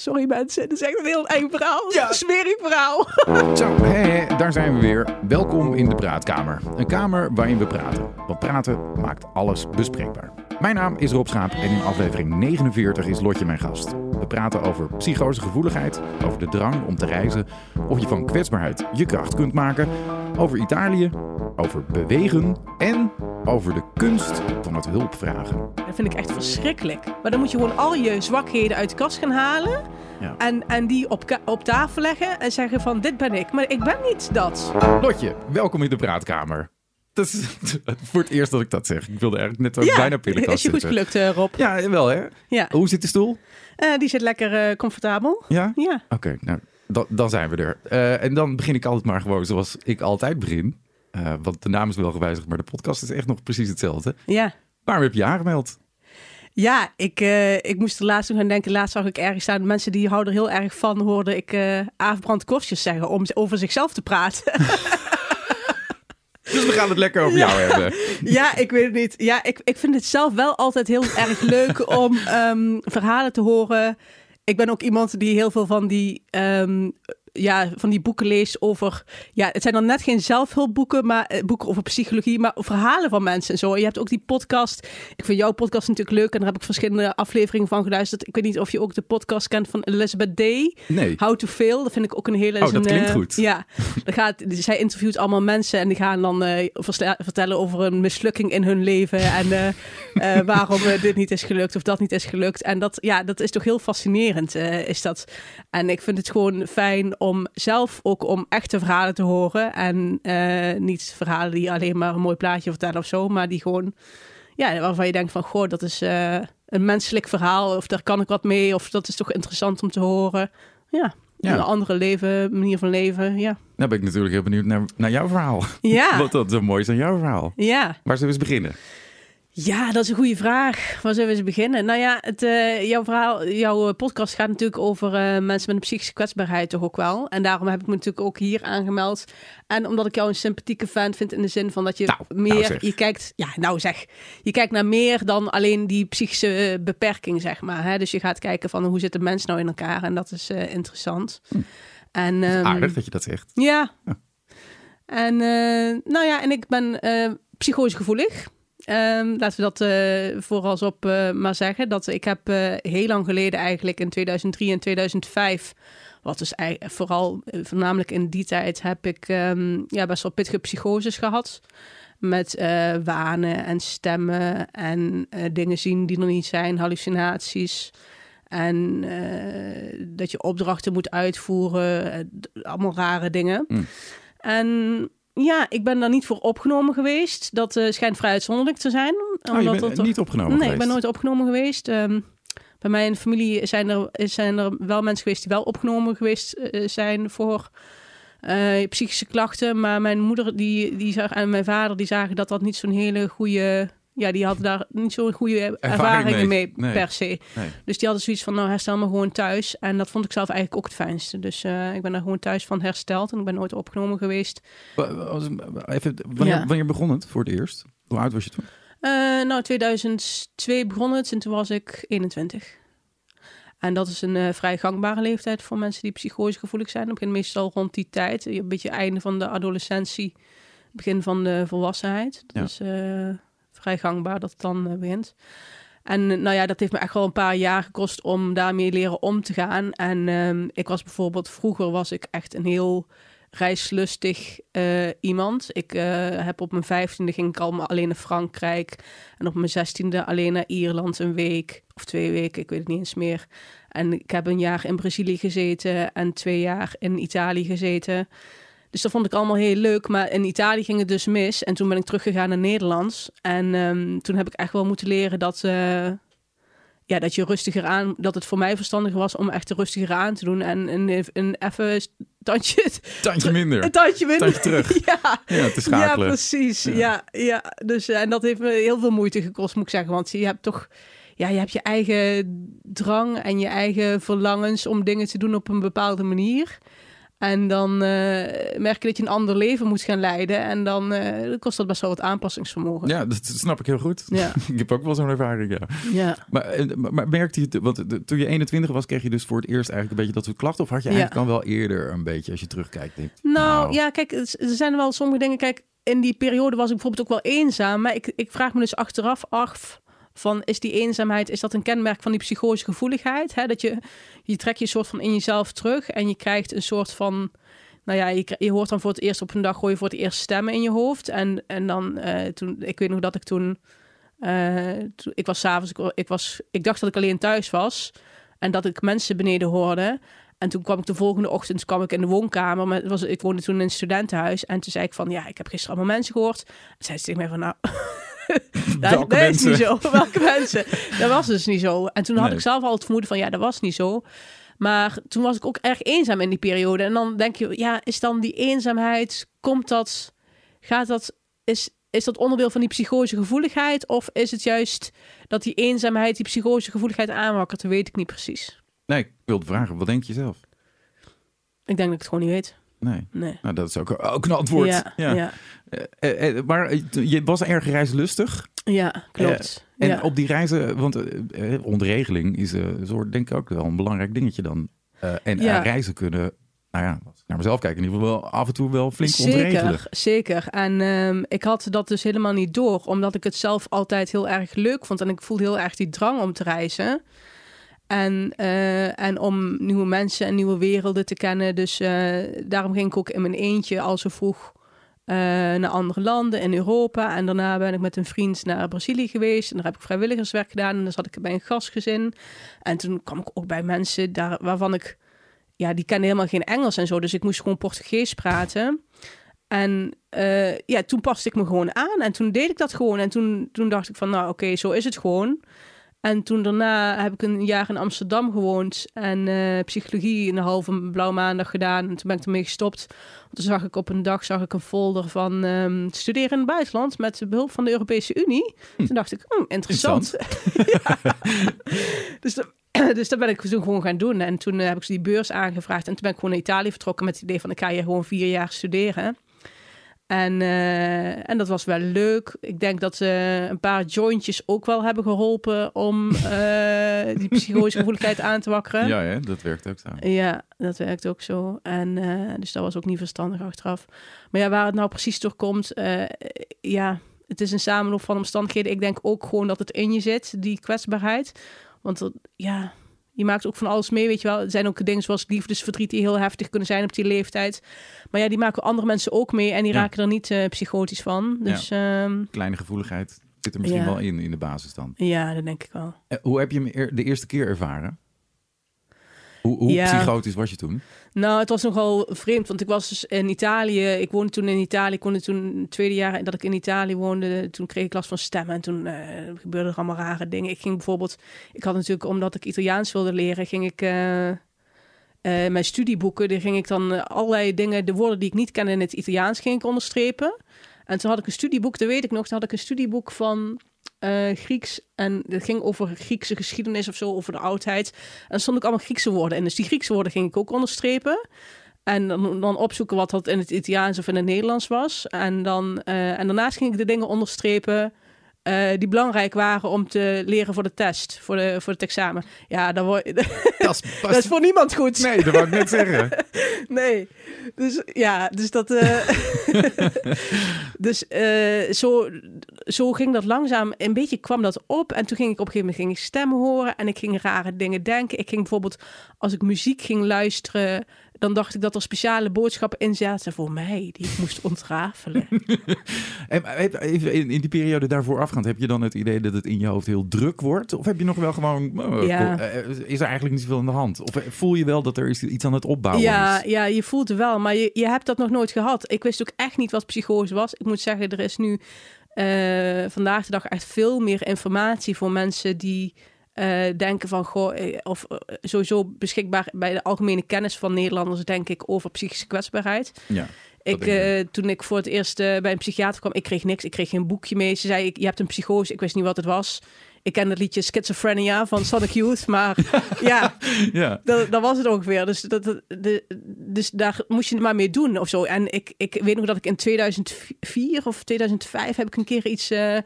Sorry mensen, het is echt een heel eng verhaal. Ja. Een smerig verhaal. Zo, hé, hé, daar zijn we weer. Welkom in de Praatkamer. Een kamer waarin we praten. Want praten maakt alles bespreekbaar. Mijn naam is Rob Schaap en in aflevering 49 is Lotje mijn gast. We praten over psychose gevoeligheid, over de drang om te reizen, of je van kwetsbaarheid je kracht kunt maken, over Italië, over bewegen en over de kunst van het hulp vragen. Dat vind ik echt verschrikkelijk. Maar dan moet je gewoon al je zwakheden uit de kast gaan halen. Ja. En, en die op, op tafel leggen en zeggen van dit ben ik. Maar ik ben niet dat. Lotje, welkom in de Praatkamer. Dat is voor het eerst dat ik dat zeg. Ik wilde eigenlijk net ook bijna pillenkast is je goed gelukt eh, Rob. Ja, wel hè. Ja. Hoe zit de stoel? Eh, die zit lekker eh, comfortabel. Ja? Ja. Oké, nou, dan, dan zijn we er. Eh, en dan begin ik altijd maar gewoon zoals ik altijd begin. Eh, want de naam is wel gewijzigd, maar de podcast is echt nog precies hetzelfde. Ja. Waarom heb je je aangemeld? Ja, ik, eh, ik moest er laatst nog aan denken. Laatst zag ik ergens staan. Mensen die houden er heel erg van, hoorde ik eh Aafbrand zeggen om over zichzelf te praten. Dus we gaan het lekker over jou hebben. ja, ik weet het niet. Ja, ik, ik vind het zelf wel altijd heel erg leuk om ehm, verhalen te horen. Ik ben ook iemand die heel veel van die, ehm, ja, van die boeken leest over... Ja, het zijn dan net geen zelfhulpboeken, maar eh, boeken over psychologie, maar verhalen van mensen en zo. En je hebt ook die podcast. Ik vind jouw podcast natuurlijk leuk en daar heb ik verschillende afleveringen van geluisterd. Ik weet niet of je ook de podcast kent van Elizabeth Day. Nee. How to Fail, dat vind ik ook een hele... Oh, dat is een, klinkt eh, goed. Ja, dan gaat, zij interviewt allemaal mensen en die gaan dan verstel- vertellen over een mislukking in hun leven en waarom dit niet is gelukt of dat niet is gelukt. En dat, ja, dat is toch heel fascinerend, is dat. En ik vind het gewoon fijn om zelf ook om echte verhalen te horen en eh, niet verhalen die alleen maar een mooi plaatje vertellen of zo, maar die gewoon, ja, waarvan je denkt van, goh, dat is eh, een menselijk verhaal of daar kan ik wat mee of dat is toch interessant om te horen. Ja, Ja. een andere leven, manier van leven, ja. Nou ben ik natuurlijk heel benieuwd naar, naar jouw verhaal. Ja. Wat dat zo mooi is aan jouw verhaal. Ja. Waar zullen we eens beginnen? Ja, dat is een goede vraag. Waar zullen we eens beginnen? Nou ja, het, eh, jouw verhaal, jouw eh, podcast gaat natuurlijk over eh, mensen met een psychische kwetsbaarheid toch ook wel. En daarom heb ik me natuurlijk ook hier aangemeld. En omdat ik jou een sympathieke fan vind in de zin van dat je Nou, nou meer, je kijkt, ja, nou zeg, je kijkt naar meer dan alleen die psychische beperking, zeg maar. Hè? Dus je gaat kijken van hoe zit de mens nou in elkaar en dat is interessant. En, ehm, Aardig dat je dat zegt. ja. Ja. En nou ja, en ik ben psychologisch gevoelig. Ehm, laten we dat eh vooralsop eh maar zeggen. Dat ik heb eh, heel lang geleden eigenlijk in 2003 en 2005... Wat dus vooral, voornamelijk in die tijd, heb ik ehm, ja, best wel pittige psychoses gehad. Met wanen en stemmen en dingen zien die er niet zijn, hallucinaties. En dat je opdrachten moet uitvoeren, allemaal rare dingen. Mm. En ja, ik ben daar niet voor opgenomen geweest. Dat eh, schijnt vrij uitzonderlijk te zijn. Oh, je bent dat niet opgenomen Nee, geweest. ik ben nooit opgenomen geweest. Ehm, bij mij in de familie zijn er, zijn er wel mensen geweest die wel opgenomen geweest eh, zijn voor eh, psychische klachten. Maar mijn moeder die, die zag, en mijn vader die zagen dat dat niet zo'n hele goede... Ja, die hadden daar niet zo'n goede ervaringen mee, mee. Nee. per se. Nee. Dus die hadden zoiets van, nou herstel me gewoon thuis. En dat vond ik zelf eigenlijk ook het fijnste. Dus eh, ik ben daar gewoon thuis van hersteld. En ik ben nooit opgenomen geweest. Even, wanneer, Ja. wanneer begon het voor het eerst? Hoe oud was je toen? Eh, nou, 2002 begon het en toen was ik 21. En dat is een eh, vrij gangbare leeftijd voor mensen die psychose gevoelig zijn. Dat begint meestal rond die tijd. Een beetje einde van de adolescentie, begin van de volwassenheid. Dat Ja. is eh, gangbaar dat het dan eh, begint. En eh, nou ja, dat heeft me echt wel een paar jaar gekost om daarmee leren om te gaan. En ehm, ik was bijvoorbeeld, vroeger was ik echt een heel reislustig eh, iemand. Ik heb op mijn vijftiende ging ik al alleen naar Frankrijk. En op mijn zestiende alleen naar Ierland een week of twee weken, ik weet het niet eens meer. En ik heb een jaar in Brazilië gezeten en twee jaar in Italië gezeten. Dus dat vond ik allemaal heel leuk. Maar in Italië ging het dus mis. En toen ben ik teruggegaan naar Nederlands. En ehm, toen heb ik echt wel moeten leren dat, eh, ja, dat je rustiger aan, dat het voor mij verstandiger was om echt rustiger aan te doen. En een, een even tandje, Tandje minder. een tandje minder. Tandje terug. ja. Ja, te schakelen. Ja, precies. Ja. Ja. Ja, Dus, eh, en dat heeft me heel veel moeite gekost, moet ik zeggen. Want je hebt toch ja, je hebt je eigen drang en je eigen verlangens om dingen te doen op een bepaalde manier. En dan uh, merk je dat je een ander leven moet gaan leiden. En dan uh, kost dat best wel wat aanpassingsvermogen. Ja, dat snap ik heel goed. Ja. ik heb ook wel zo'n ervaring, ja. ja. Maar, maar merkte je, want toen je 21 was, kreeg je dus voor het eerst eigenlijk een beetje dat soort klachten? Of had je eigenlijk ja. dan wel eerder een beetje, als je terugkijkt? Denkt, nou, nou, ja, kijk, er zijn wel sommige dingen. Kijk, in die periode was ik bijvoorbeeld ook wel eenzaam. Maar ik, ik vraag me dus achteraf af van is die eenzaamheid, is dat een kenmerk van die psychologische gevoeligheid? Hè? Dat je, je trekt je soort van in jezelf terug en je krijgt een soort van, nou ja, je, je hoort dan voor het eerst op een dag, gooi je voor het eerst stemmen in je hoofd. En, en dan, uh, toen, ik weet nog dat ik toen, toen ik was s'avonds, ik, ik, was, ik dacht dat ik alleen thuis was en dat ik mensen beneden hoorde. En toen kwam ik de volgende ochtend kwam ik in de woonkamer. Met, was, ik woonde toen in een studentenhuis. En toen zei ik van, ja, ik heb gisteren allemaal mensen gehoord. En zei ze tegen mij van, nou, dat, is niet zo. Welke mensen? Dat was dus niet zo. En toen had ik zelf al het vermoeden van, ja, dat was niet zo. Maar toen was ik ook erg eenzaam in die periode. En dan denk je, ja, is dan die eenzaamheid, komt dat, gaat dat, is, is dat onderdeel van die psychologische gevoeligheid? Of is het juist dat die eenzaamheid die psychologische gevoeligheid aanwakkert? Dat weet ik niet precies. Nee, ik wilde vragen, wat denk je zelf? Ik denk dat ik het gewoon niet weet. Nee. nee. Nou, dat is ook, ook een antwoord. Ja, ja. Uh, uh, maar je was erg reislustig. Ja, klopt. en ja. op die reizen, want ontregeling is een soort, denk ik ook wel een belangrijk dingetje dan. en reizen kunnen, nou ja, naar mezelf kijk, in ieder geval wel af en toe wel flink zeker. Zeker, en um, ik had dat dus helemaal niet door, omdat ik het zelf altijd heel erg leuk vond. En ik voelde heel erg die drang om te reizen. En, uh, en om nieuwe mensen en nieuwe werelden te kennen. Dus uh, daarom ging ik ook in mijn eentje al zo vroeg uh, naar andere landen in Europa. En daarna ben ik met een vriend naar Brazilië geweest. En daar heb ik vrijwilligerswerk gedaan. En dan zat ik bij een gastgezin. En toen kwam ik ook bij mensen daar, waarvan ik... Ja, die kenden helemaal geen Engels en zo. Dus ik moest gewoon Portugees praten. En ja, toen paste ik me gewoon aan. En toen deed ik dat gewoon. En toen, toen dacht ik van, nou oké, zo is het gewoon. En toen daarna heb ik een jaar in Amsterdam gewoond en uh, psychologie een halve blauwe maandag gedaan. En toen ben ik ermee gestopt. Toen zag ik op een dag zag ik een folder van um, studeren in het buitenland met behulp van de Europese Unie. Hm. Toen dacht ik, hm, interessant. dus, de, dus dat ben ik toen gewoon gaan doen. En toen uh, heb ik die beurs aangevraagd. En toen ben ik gewoon naar Italië vertrokken met het idee van ik ga hier gewoon vier jaar studeren. En, uh, en dat was wel leuk. Ik denk dat ze een paar jointjes ook wel hebben geholpen om uh, die psychologische gevoeligheid aan te wakkeren. Ja, ja, dat werkt ook zo. Ja, dat werkt ook zo. En uh, dus dat was ook niet verstandig achteraf. Maar ja, waar het nou precies door komt, ja, het is een samenloop van omstandigheden. Ik denk ook gewoon dat het in je zit, die kwetsbaarheid. Want dat, ja, je maakt ook van alles mee, weet je wel. Er zijn ook dingen zoals liefdesverdriet die heel heftig kunnen zijn op die leeftijd. Maar ja, die maken andere mensen ook mee en die ja. raken er niet uh, psychotisch van. Dus, ja. um, Kleine gevoeligheid zit er misschien ja. wel in, in de basis dan. Ja, dat denk ik wel. Uh, hoe heb je hem de eerste keer ervaren? Hoe, hoe psychotisch was je toen? Nou, het was nogal vreemd, want ik was dus in Italië. Ik woonde toen in Italië. Ik woonde toen het tweede jaar dat ik in Italië woonde. Toen kreeg ik last van stemmen en toen uh, gebeurden er allemaal rare dingen. Ik ging bijvoorbeeld, ik had natuurlijk, omdat ik Italiaans wilde leren, ging ik uh, uh, mijn studieboeken, daar ging ik dan allerlei dingen, de woorden die ik niet kende in het Italiaans, ging ik onderstrepen. En toen had ik een studieboek, dat weet ik nog, toen had ik een studieboek van uh, Grieks. En het ging over Griekse geschiedenis of zo, over de oudheid. En dan stond ook allemaal Griekse woorden. En dus die Griekse woorden ging ik ook onderstrepen. En dan, dan opzoeken wat dat in het Italiaans of in het Nederlands was. En, dan, uh, en daarnaast ging ik de dingen onderstrepen uh, die belangrijk waren om te leren voor de test, voor, de, voor het examen. Ja, dat, word, dat, is, dat is voor niemand goed. Nee, dat wou ik net zeggen. nee, dus ja, dus dat. Uh, dus uh, zo, zo ging dat langzaam. Een beetje kwam dat op. En toen ging ik op een gegeven moment ging ik stemmen horen en ik ging rare dingen denken. Ik ging bijvoorbeeld, als ik muziek ging luisteren, dan dacht ik dat er speciale boodschappen in zaten voor mij, die ik moest ontrafelen. en even in, in die periode daarvoor afgaand, heb je dan het idee dat het in je hoofd heel druk wordt? Of heb je nog wel gewoon, uh, ja. is er eigenlijk niet zoveel aan de hand? Of voel je wel dat er iets aan het opbouwen ja, is? Ja, je voelt het wel, maar je, je hebt dat nog nooit gehad. Ik wist ook echt niet wat psychose was. Ik moet zeggen, er is nu uh, vandaag de dag echt veel meer informatie voor mensen die... Uh, denken van, goh, of uh, sowieso beschikbaar bij de algemene kennis van Nederlanders, denk ik, over psychische kwetsbaarheid. Ja. Ik, uh, toen ik voor het eerst bij een psychiater kwam, ik kreeg niks. Ik kreeg geen boekje mee. Ze zei, je hebt een psychose. Ik wist niet wat het was. ik ken het liedje Schizophrenia van Sonic Youth, maar ja, Ja. dat, dat was het ongeveer. Dus, dat, de, dus daar moest je het maar mee doen of zo. En ik, ik weet nog dat ik in 2004 of 2005 heb ik een keer iets eh,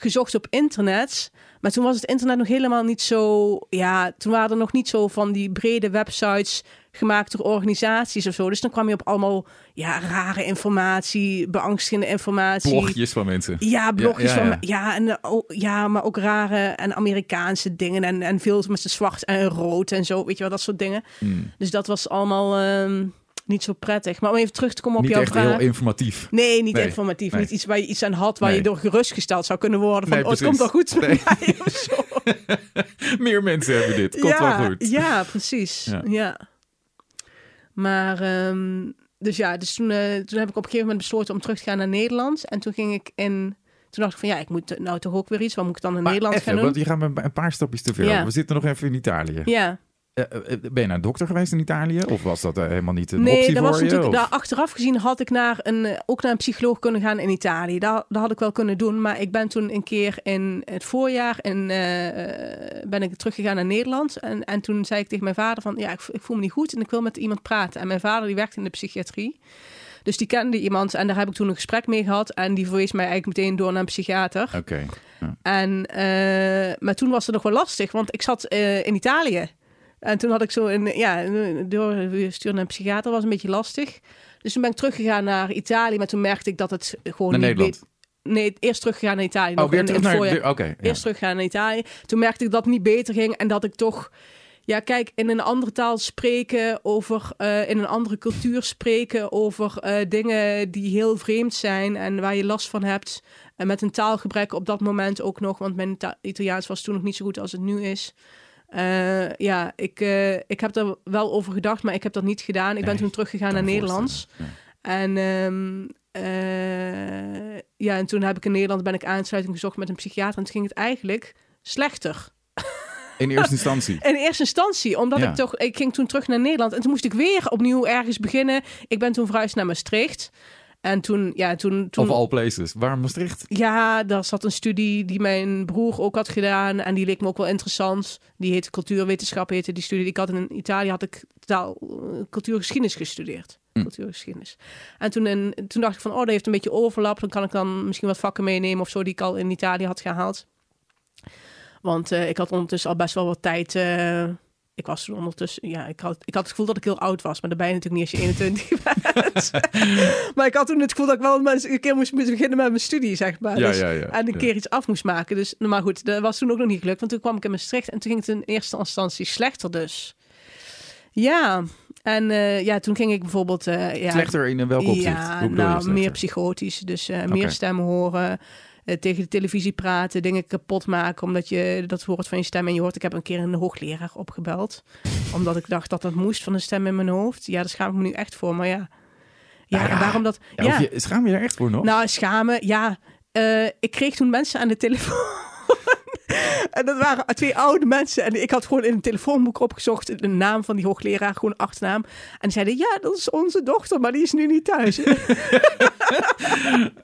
gezocht op internet. Maar toen was het internet nog helemaal niet zo... Ja, toen waren er nog niet zo van die brede websites gemaakt door organisaties of zo. Dus dan kwam je op allemaal ja, rare informatie, beangstigende informatie. Blogjes van mensen. Ja, blogjes Ja, ja, van ja. en, ook- ja, maar ook rare en Amerikaanse dingen en, en veel met zwart en rood en zo, weet je wel, dat soort dingen. Hmm. Dus dat was allemaal ehm, niet zo prettig. Maar om even terug te komen op Niet jouw echt vraag. heel informatief. Nee, niet Nee, informatief. nee. Niet iets waar je iets aan had, waar Nee. je door gerustgesteld zou kunnen worden. Van, oh, het komt wel goed met mij of zo. Meer mensen hebben dit. Komt ja, wel goed. Ja, precies. Ja. Ja. Maar, ehm, dus ja, dus toen, eh, toen heb ik op een gegeven moment besloten om terug te gaan naar Nederland. En toen ging ik in... Toen dacht ik van ja, ik moet nou toch ook weer iets. Wat moet ik dan in Maar Nederland even, gaan doen? want je gaat met een paar stapjes te ver. Ja. We zitten nog even in Italië. Ja, ben je naar een dokter geweest in Italië? Of was dat eh, helemaal niet een nee, optie dat voor was natuurlijk. Daar, achteraf gezien had ik naar een, eh, ook naar een psycholoog kunnen gaan in Italië. Daar, dat had ik wel kunnen doen. Maar ik ben toen een keer in het voorjaar en, eh, ben ik teruggegaan naar Nederland. En, en toen zei ik tegen mijn vader van ja, ik, ik voel me niet goed en ik wil met iemand praten. En mijn vader die werkte in de psychiatrie. Dus die kende iemand en daar heb ik toen een gesprek mee gehad. En die verwees mij eigenlijk meteen door naar een psychiater. Oké. En, eh, maar toen was het nog wel lastig, want ik zat eh, in Italië. En toen had ik zo een, ja, een- door sturen naar een psychiater was een beetje lastig. Dus toen ben ik teruggegaan naar Italië, maar toen merkte ik dat het gewoon Naar niet Nederland. Nee, eerst teruggegaan naar Italië. Oh, nog weer in- terug in naar... Oké. ja. Eerst teruggaan naar Italië. Toen merkte ik dat het niet beter ging en dat ik toch... Ja, kijk, in een andere taal spreken over... eh, in een andere cultuur spreken over eh, dingen die heel vreemd zijn... en waar je last van hebt. En met een taalgebrek op dat moment ook nog... want mijn ta- Italiaans was toen nog niet zo goed als het nu is... Eh, ja, ik, eh, ik heb er wel over gedacht, maar ik heb dat niet gedaan. Ik ben toen teruggegaan naar Nederlands. En ehm, eh, ja, en toen heb ik in Nederland ben ik aansluiting gezocht met een psychiater. En toen ging het eigenlijk slechter. In eerste instantie. In eerste instantie, omdat Ja. ik toch, ik ging toen terug naar Nederland en toen moest ik weer opnieuw ergens beginnen. Ik ben toen verhuisd naar Maastricht. En toen, ja, toen, toen Of all places. Waarom Maastricht? ja, daar zat een studie die mijn broer ook had gedaan. En die leek me ook wel interessant. Die heette cultuurwetenschap, heette die studie. Ik had in Italië had ik taal, eh, cultuurgeschiedenis gestudeerd. Hm. Cultuurgeschiedenis. En toen, in, toen dacht ik van, oh, dat heeft een beetje overlap. Dan kan ik dan misschien wat vakken meenemen of zo die ik al in Italië had gehaald. Want eh, ik had ondertussen al best wel wat tijd. eh, ik was toen ondertussen, ja, ik had, ik had het gevoel dat ik heel oud was, maar dat ben je natuurlijk niet als je 21 bent. maar ik had toen het gevoel dat ik wel een keer moest beginnen met mijn studie, zeg maar. Ja, Dus- ja, ja. en een keer iets af moest maken. Dus, nou, maar goed, dat was toen ook nog niet gelukt. Want toen kwam ik in Maastricht en toen ging het in eerste instantie slechter dus. Ja, en eh, ja, toen ging ik bijvoorbeeld... eh, ja, Slechter in welk opzicht? Ja, Hoe nou, meer psychotisch. Dus eh, meer stemmen horen, eh, tegen de televisie praten, dingen kapot maken, omdat je dat hoort van je stem. En je hoort, ik heb een keer een hoogleraar opgebeld, omdat ik dacht dat dat moest van een stem in mijn hoofd. Ja, daar schaam ik me nu echt voor, maar ja. Ja, Nou ja, en waarom dat... Ja, of je, schaam je er echt voor nog? Nou, schamen, ja. Eh, ik kreeg toen mensen aan de telefoon. en dat waren twee oude mensen. En ik had gewoon in een telefoonboek opgezocht de naam van die hoogleraar, gewoon achternaam. En die zeiden, ja, dat is onze dochter, maar die is nu niet thuis.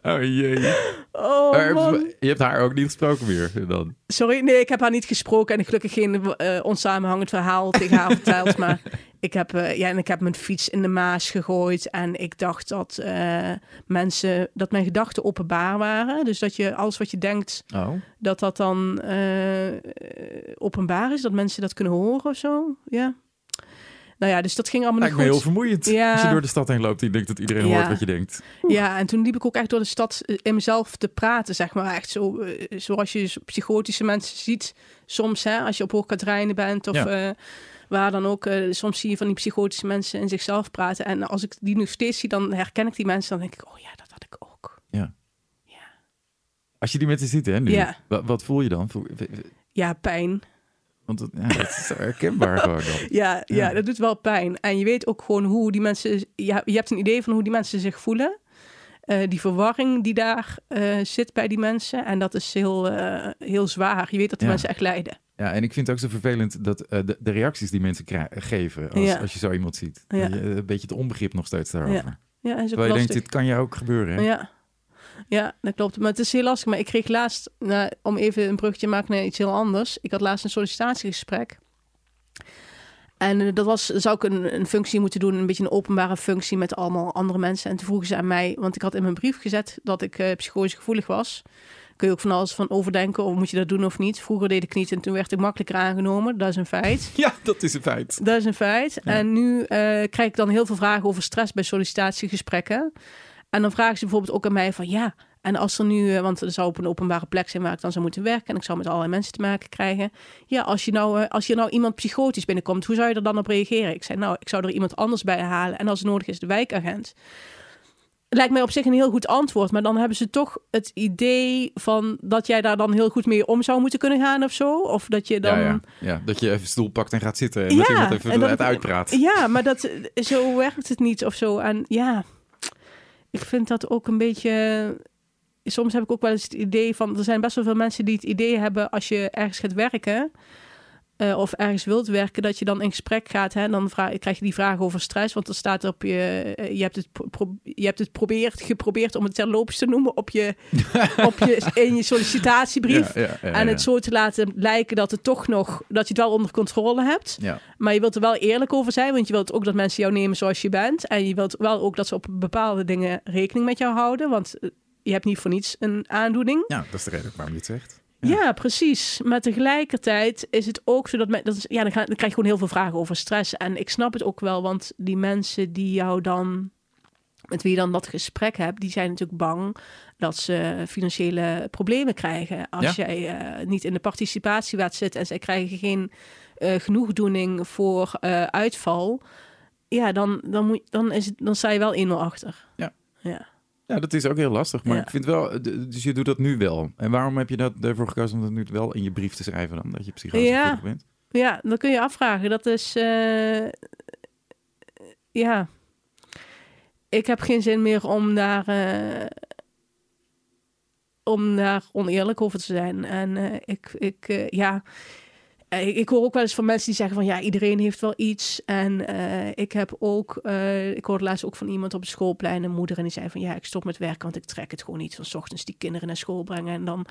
Oh jee. oh, man. je hebt haar ook niet gesproken meer dan? Sorry, nee, ik heb haar niet gesproken en gelukkig geen eh onsamenhangend verhaal tegen haar verteld. Maar ik heb, eh, ja, en ik heb mijn fiets in de Maas gegooid en ik dacht dat eh, mensen, dat mijn gedachten openbaar waren. Dus dat je alles wat je denkt, Oh. dat dat dan eh, openbaar is, dat mensen dat kunnen horen of zo. Ja. Nou ja, dus dat ging allemaal Lijkt niet me heel goed. vermoeiend. Ja. Als je door de stad heen loopt je denkt dat iedereen Ja. hoort wat je denkt. Ja, en toen liep ik ook echt door de stad in mezelf te praten, zeg maar. Echt zo, zoals je psychotische mensen ziet soms, hè, als je op Hoogkaterijnen bent of Ja. Waar dan ook. eh, soms zie je van die psychotische mensen in zichzelf praten. En als ik die nu steeds zie, dan herken ik die mensen. Dan denk ik, oh ja, dat had ik ook. Als je die mensen ziet, hè, nu. Ja. Wat, wat voel je dan? Ja, pijn. Want het- ja, dat is herkenbaar gewoon. Ja, ja. Ja. dat doet wel pijn. En je weet ook gewoon hoe die mensen... Je, je hebt een idee van hoe die mensen zich voelen. Eh, die verwarring die daar eh, zit bij die mensen. En dat is heel, heel zwaar. Je weet dat die Ja. mensen echt lijden. Ja, en ik vind het ook zo vervelend dat eh, de, de reacties die mensen geven als, Ja. als je zo iemand ziet. Ja. Je, een beetje het onbegrip nog steeds daarover. Ja, en is ook Terwijl je denkt, dit kan je ook gebeuren. Hè? Ja. Ja, dat klopt. Maar het is heel lastig. Maar ik kreeg laatst, nou, om even een brugje te maken naar iets heel anders. Ik had laatst een sollicitatiegesprek. En eh, dat was, zou ik een, een functie moeten doen, een beetje een openbare functie met allemaal andere mensen. En toen vroegen ze aan mij, want ik had in mijn brief gezet dat ik uh, psychologisch gevoelig was. Kun je ook van alles van overdenken, of moet je dat doen of niet? Vroeger deed ik niet en toen werd ik makkelijker aangenomen. Dat is een feit. Ja, dat is een feit. Dat is een feit. En nu uh, krijg ik dan heel veel vragen over stress bij sollicitatiegesprekken. En dan vragen ze bijvoorbeeld ook aan mij van ja, en als er nu, eh, want er zou op een openbare plek zijn waar ik dan zou moeten werken en ik zou met allerlei mensen te maken krijgen. Ja, als je nou, eh, als je nou iemand psychotisch binnenkomt, hoe zou je er dan op reageren? Ik zei, nou, ik zou er iemand anders bij halen en als het nodig is, de wijkagent. Lijkt mij op zich een heel goed antwoord, maar dan hebben ze toch het idee van dat jij daar dan heel goed mee om zou moeten kunnen gaan of zo. Of dat je dan. Ja, ja. dat je even stoel pakt en gaat zitten en ja, dat iemand even het uitpraat. Ja, maar dat, zo werkt het niet of zo. En ja, ik vind dat ook een beetje soms heb ik ook wel eens het idee van... er zijn best wel veel mensen die het idee hebben... als je ergens gaat werken... Uh, of ergens wilt werken, dat je dan in gesprek gaat. Hè, dan vraag, krijg je die vraag over stress. Want er staat op je. Uh, je hebt het, je hebt het probeert, geprobeerd om het terloops te noemen op je, op je, in je sollicitatiebrief. Ja, ja, ja, en het zo te laten lijken dat het toch nog. dat je het wel onder controle hebt. Maar je wilt er wel eerlijk over zijn. Want je wilt ook dat mensen jou nemen zoals je bent. En je wilt wel ook dat ze op bepaalde dingen rekening met jou houden. Want eh, je hebt niet voor niets een aandoening. Ja, dat is de reden waarom je het zegt. Ja. precies. Maar tegelijkertijd is het ook zo dat, men, dat is, ja, dan, ga, dan krijg je gewoon heel veel vragen over stress. En ik snap het ook wel, want die mensen die jou dan, met wie je dan dat gesprek hebt, die zijn natuurlijk bang dat ze financiële problemen krijgen. Als jij uh, niet in de participatiewet zit en zij krijgen geen uh, genoegdoening voor uh, uitval. Ja, dan, dan, moet, dan, is het, dan sta je wel 1-0 achter. Ja. ja. Ja, dat is ook heel lastig. Maar ik vind wel, dus je doet dat nu wel. En waarom heb je dat ervoor gekozen om dat nu wel in je brief te schrijven dan? Dat je psycholoog ja. bent? Ja, dan kun je afvragen. Dat is, uh, ja. Ik heb geen zin meer om daar, uh, om daar oneerlijk over te zijn. En uh, ik, ik ja ik, ik, hoor ook wel eens van mensen die zeggen van ja, iedereen heeft wel iets. En uh, ik heb ook, uh, ik hoorde laatst ook van iemand op het schoolplein, een moeder, en die zei van ja, ik stop met werken, want ik trek het gewoon niet van s ochtends die kinderen naar school brengen en dan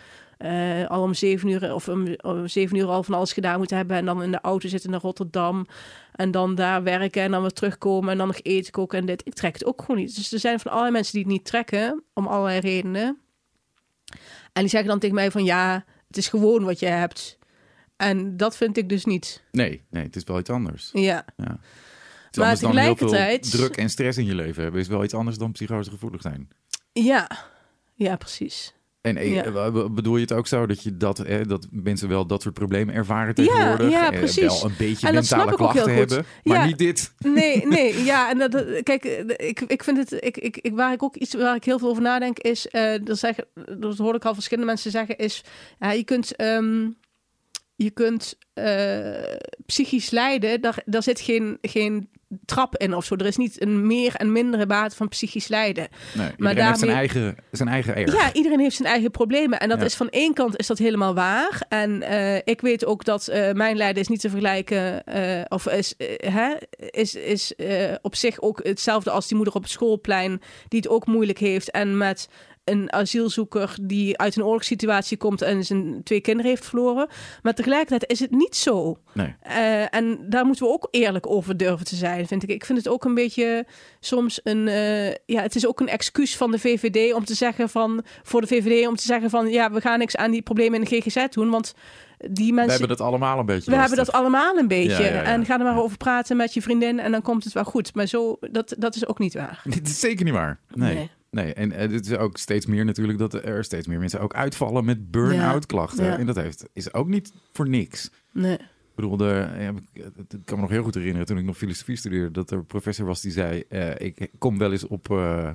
al om zeven uur of om, om, zeven uur al van alles gedaan moeten hebben en dan in de auto zitten naar Rotterdam en dan daar werken en dan weer terugkomen en dan nog eten koken en dit. Ik trek het ook gewoon niet. Dus er zijn van allerlei mensen die het niet trekken om allerlei redenen. En die zeggen dan tegen mij van ja, het is gewoon wat je hebt. En dat vind ik dus niet. Nee, nee, het is wel iets anders. Ja. ja. Maar tegelijkertijd... druk en stress in je leven hebben is wel iets anders dan psychose gevoelig zijn. Ja, ja, precies. En eh, bedoel je het ook zo dat je dat, eh, dat mensen wel dat soort problemen ervaren tegenwoordig? Ja, ja eh, precies. Wel een beetje mentale klachten hebben, maar ja. niet dit. Nee, nee, ja. En dat, kijk, ik, ik vind het, ik, ik, ik, waar ik ook iets waar ik heel veel over nadenk is, uh, dat, zeggen, dat hoor ik al verschillende mensen zeggen, is, ja, je kunt um, je kunt uh, psychisch lijden, daar, daar zit geen, geen trap in of zo. Er is niet een meer en mindere mate van psychisch lijden. Nee, maar daarmee... heeft zijn eigen, zijn eigen erg. Ja, iedereen heeft zijn eigen problemen. En dat is van één kant is dat helemaal waar. En uh, ik weet ook dat uh, mijn lijden is niet te vergelijken... of is, hè, is, is op zich ook hetzelfde als die moeder op het schoolplein... die het ook moeilijk heeft en met een asielzoeker die uit een oorlogssituatie komt en zijn twee kinderen heeft verloren. Maar tegelijkertijd is het niet zo. Nee. Uh, en daar moeten we ook eerlijk over durven te zijn, vind ik. Ik vind het ook een beetje soms een. Uh, ja, het is ook een excuus van de VVD om te zeggen van. voor de VVD om te zeggen van. ja, we gaan niks aan die problemen in de GGZ doen. Want die mensen. We hebben dat allemaal een beetje. We hebben dat allemaal een beetje. Ja, ja, ja. En ga er maar over praten met je vriendin en dan komt het wel goed. Maar zo, dat, dat is ook niet waar. Dit is zeker niet waar. nee. nee. Nee, en het is ook steeds meer natuurlijk dat er steeds meer mensen ook uitvallen met burn-out klachten. En dat heeft, is ook niet voor niks. Nee. Ik bedoel, de, ja, ik kan me nog heel goed herinneren toen ik nog filosofie studeerde, dat er een professor was die zei: uh, Ik kom wel eens op uh,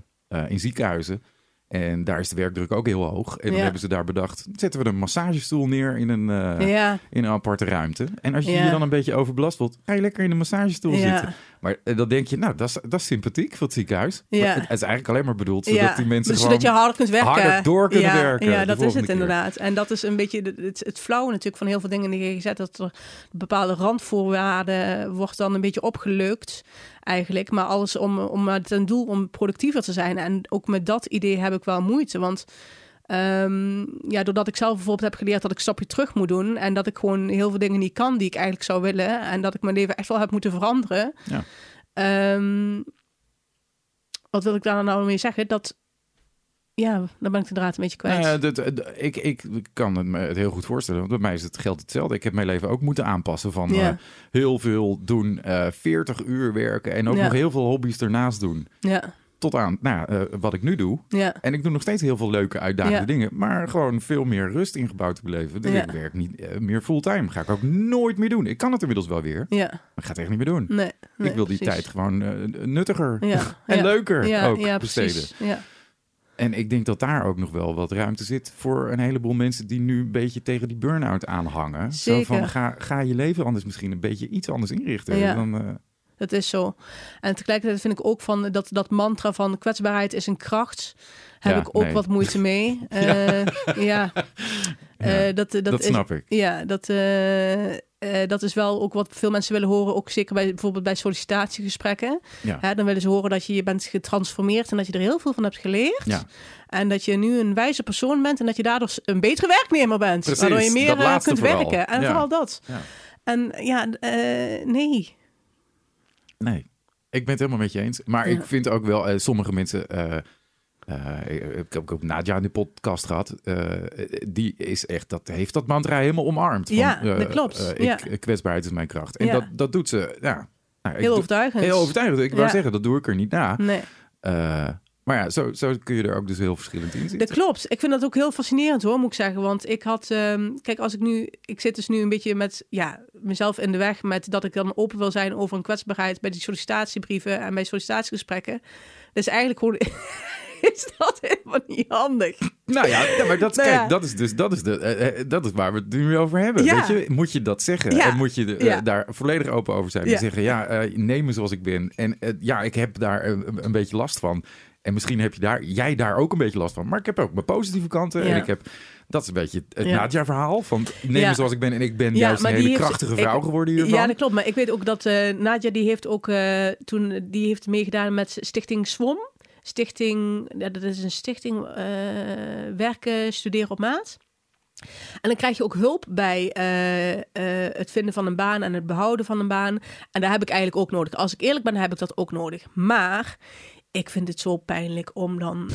in ziekenhuizen. En daar is de werkdruk ook heel hoog. En dan hebben ze daar bedacht, zetten we een massagestoel neer in een, uh, ja. in een aparte ruimte. En als je ja. je dan een beetje overbelast voelt, ga je lekker in de massagestoel zitten. Maar uh, dan denk je, nou, dat is, dat is sympathiek voor het ziekenhuis. Het, het, is eigenlijk alleen maar bedoeld zodat die mensen dus zodat je harder kunt werken. harder door kunnen werken. Ja, dat is het keer. inderdaad. En dat is een beetje het, het flauw natuurlijk van heel veel dingen die je gezet. Dat er bepaalde randvoorwaarden wordt dan een beetje opgelukt eigenlijk. Maar alles om, om ten doel om productiever te zijn. En ook met dat idee heb ik ik wel moeite. Want ehm, ja, doordat ik zelf bijvoorbeeld heb geleerd dat ik een stapje terug moet doen. En dat ik gewoon heel veel dingen niet kan die ik eigenlijk zou willen. En dat ik mijn leven echt wel heb moeten veranderen. Ja. Ehm, wat wil ik daar nou mee zeggen? Dat, ja, dan ben ik de draad een beetje kwijt. Nou ja, dat, dat- ik, ik kan het me het heel goed voorstellen. Want bij mij is het geld hetzelfde. Ik heb mijn leven ook moeten aanpassen van Ja. eh, heel veel doen, eh 40 uur werken en ook Ja. nog heel veel hobby's ernaast doen. ja, Tot aan nou, eh, wat ik nu doe. ja, En ik doe nog steeds heel veel leuke uitdagende dingen. Maar gewoon veel meer rust ingebouwd te beleven. Dus ik werk niet eh, meer fulltime. Ga ik ook nooit meer doen. Ik kan het inmiddels wel weer. Maar ja. ik ga het echt niet meer doen. Nee, nee, ik wil die precies. tijd gewoon eh, nuttiger en leuker ja, ook ja, besteden. precies. Ja. En ik denk dat daar ook nog wel wat ruimte zit voor een heleboel mensen die nu een beetje tegen die burn-out aanhangen. Zo Zeker. van ga, ga je leven anders misschien een beetje iets anders inrichten. Ja. Dan, eh, Dat is zo. En tegelijkertijd vind ik ook van dat, dat mantra van kwetsbaarheid is een kracht. Heb Ja, ik ook nee. wat moeite mee. Eh, ja. Eh, dat, dat, dat is, snap ik. Ja, dat, eh, eh, dat is wel ook wat veel mensen willen horen. Ook zeker bij bijvoorbeeld bij sollicitatiegesprekken. Ja. Hè, dan willen ze horen dat je je bent getransformeerd en dat je er heel veel van hebt geleerd. Ja. En dat je nu een wijze persoon bent en dat je daardoor een betere werknemer bent. Precies, waardoor je meer laatste kunt vooral. werken. En Ja. vooral dat. Ja. En ja, eh, nee. Nee, ik ben het helemaal met je eens. Maar ik vind ook wel, sommige mensen... eh, ik heb ook Nadja in de podcast gehad. eh, die is echt, dat heeft dat mantra helemaal omarmd. Van, Ja, dat klopt. eh, ik, Ja. Kwetsbaarheid is mijn kracht. En Ja. dat, dat doet ze, ja. Nou, ik Heel overtuigend. heel overtuigend. Ik wou zeggen, dat doe ik er niet na. Nee. Maar ja, zo, zo kun je er ook dus heel verschillend in zitten. Dat klopt. Ik vind dat ook heel fascinerend hoor, moet ik zeggen. Want ik had, ehm, kijk, als ik nu, ik zit dus nu een beetje met, ja, mezelf in de weg met dat ik dan open wil zijn over een kwetsbaarheid bij die sollicitatiebrieven en bij sollicitatiegesprekken. Dus eigenlijk gewoon, is dat helemaal niet handig. Nou ja, ja, maar dat, Nou kijk, ja. dat is dus dat is, de, eh, eh, dat is waar we het nu over hebben. Ja. Weet je, moet je dat zeggen en moet je eh, daar volledig open over zijn en zeggen, ja, eh, neem me zoals ik ben. En ja, ik heb daar een, beetje last van. En misschien heb je daar, jij daar ook een beetje last van. Maar ik heb ook mijn positieve kanten. En ik heb, dat is een beetje het Ja. Nadja-verhaal. Van neem Ja. me zoals ik ben. En ik ben juist een hele heeft- krachtige ik- vrouw geworden hiervan. Ja, dat klopt. Maar ik weet ook dat Nadja, die heeft ook toen, die heeft meegedaan met Stichting SWOM. Stichting, dat is een stichting eh, werken, studeren op maat. En dan krijg je ook hulp bij eh, eh, het vinden van een baan en het behouden van een baan. En daar heb ik eigenlijk ook nodig. Als ik eerlijk ben, heb ik dat ook nodig. Maar ik vind het zo pijnlijk om dan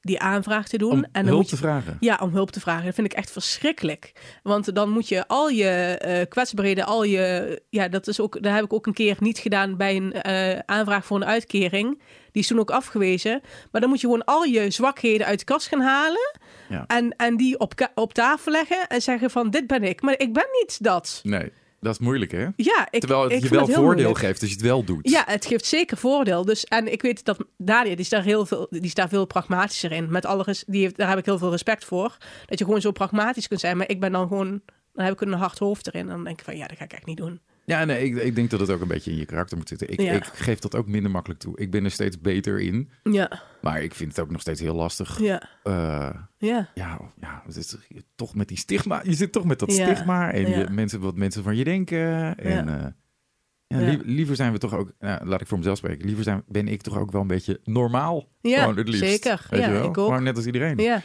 die aanvraag te doen. Om en dan hulp moet je, te vragen. ja, om hulp te vragen. Dat vind ik echt verschrikkelijk. Want dan moet je al je kwetsbaarheden, al je... Ja, dat is ook, daar heb ik ook een keer niet gedaan bij een eh, aanvraag voor een uitkering. Die is toen ook afgewezen. Maar dan moet je gewoon al je zwakheden uit de kast gaan halen. Ja. En, en die op, op tafel leggen en zeggen van dit ben ik. Maar ik ben niet dat. Nee, dat is moeilijk hè? Ja, ik, Terwijl het ik je wel het voordeel moeilijk. geeft als je het wel doet. Ja, het geeft zeker voordeel. Dus, en ik weet dat Nadia, die is daar heel veel, die is daar veel pragmatischer in. Met alle res- die heeft, daar heb ik heel veel respect voor. Dat je gewoon zo pragmatisch kunt zijn. Maar ik ben dan gewoon, dan heb ik een hard hoofd erin. En dan denk ik van, ja, dat ga ik echt niet doen. Ja, nee, ik, ik denk dat het ook een beetje in je karakter moet zitten. Ik, Ja. ik geef dat ook minder makkelijk toe. Ik ben er steeds beter in. Ja, Maar ik vind het ook nog steeds heel lastig. ja, Eh, ja. ja, ja het is toch met die stigma. Je zit toch met dat Ja, stigma. En ja. je, mensen, wat mensen van je denken. En eh, ja, Ja. lie- liever zijn we toch ook, nou, laat ik voor mezelf spreken. Liever zijn, ben ik toch ook wel een beetje normaal. Ja, Gewoon het liefst. zeker. Weet Ja, je wel? ik ook. Gewoon net als iedereen. Ja,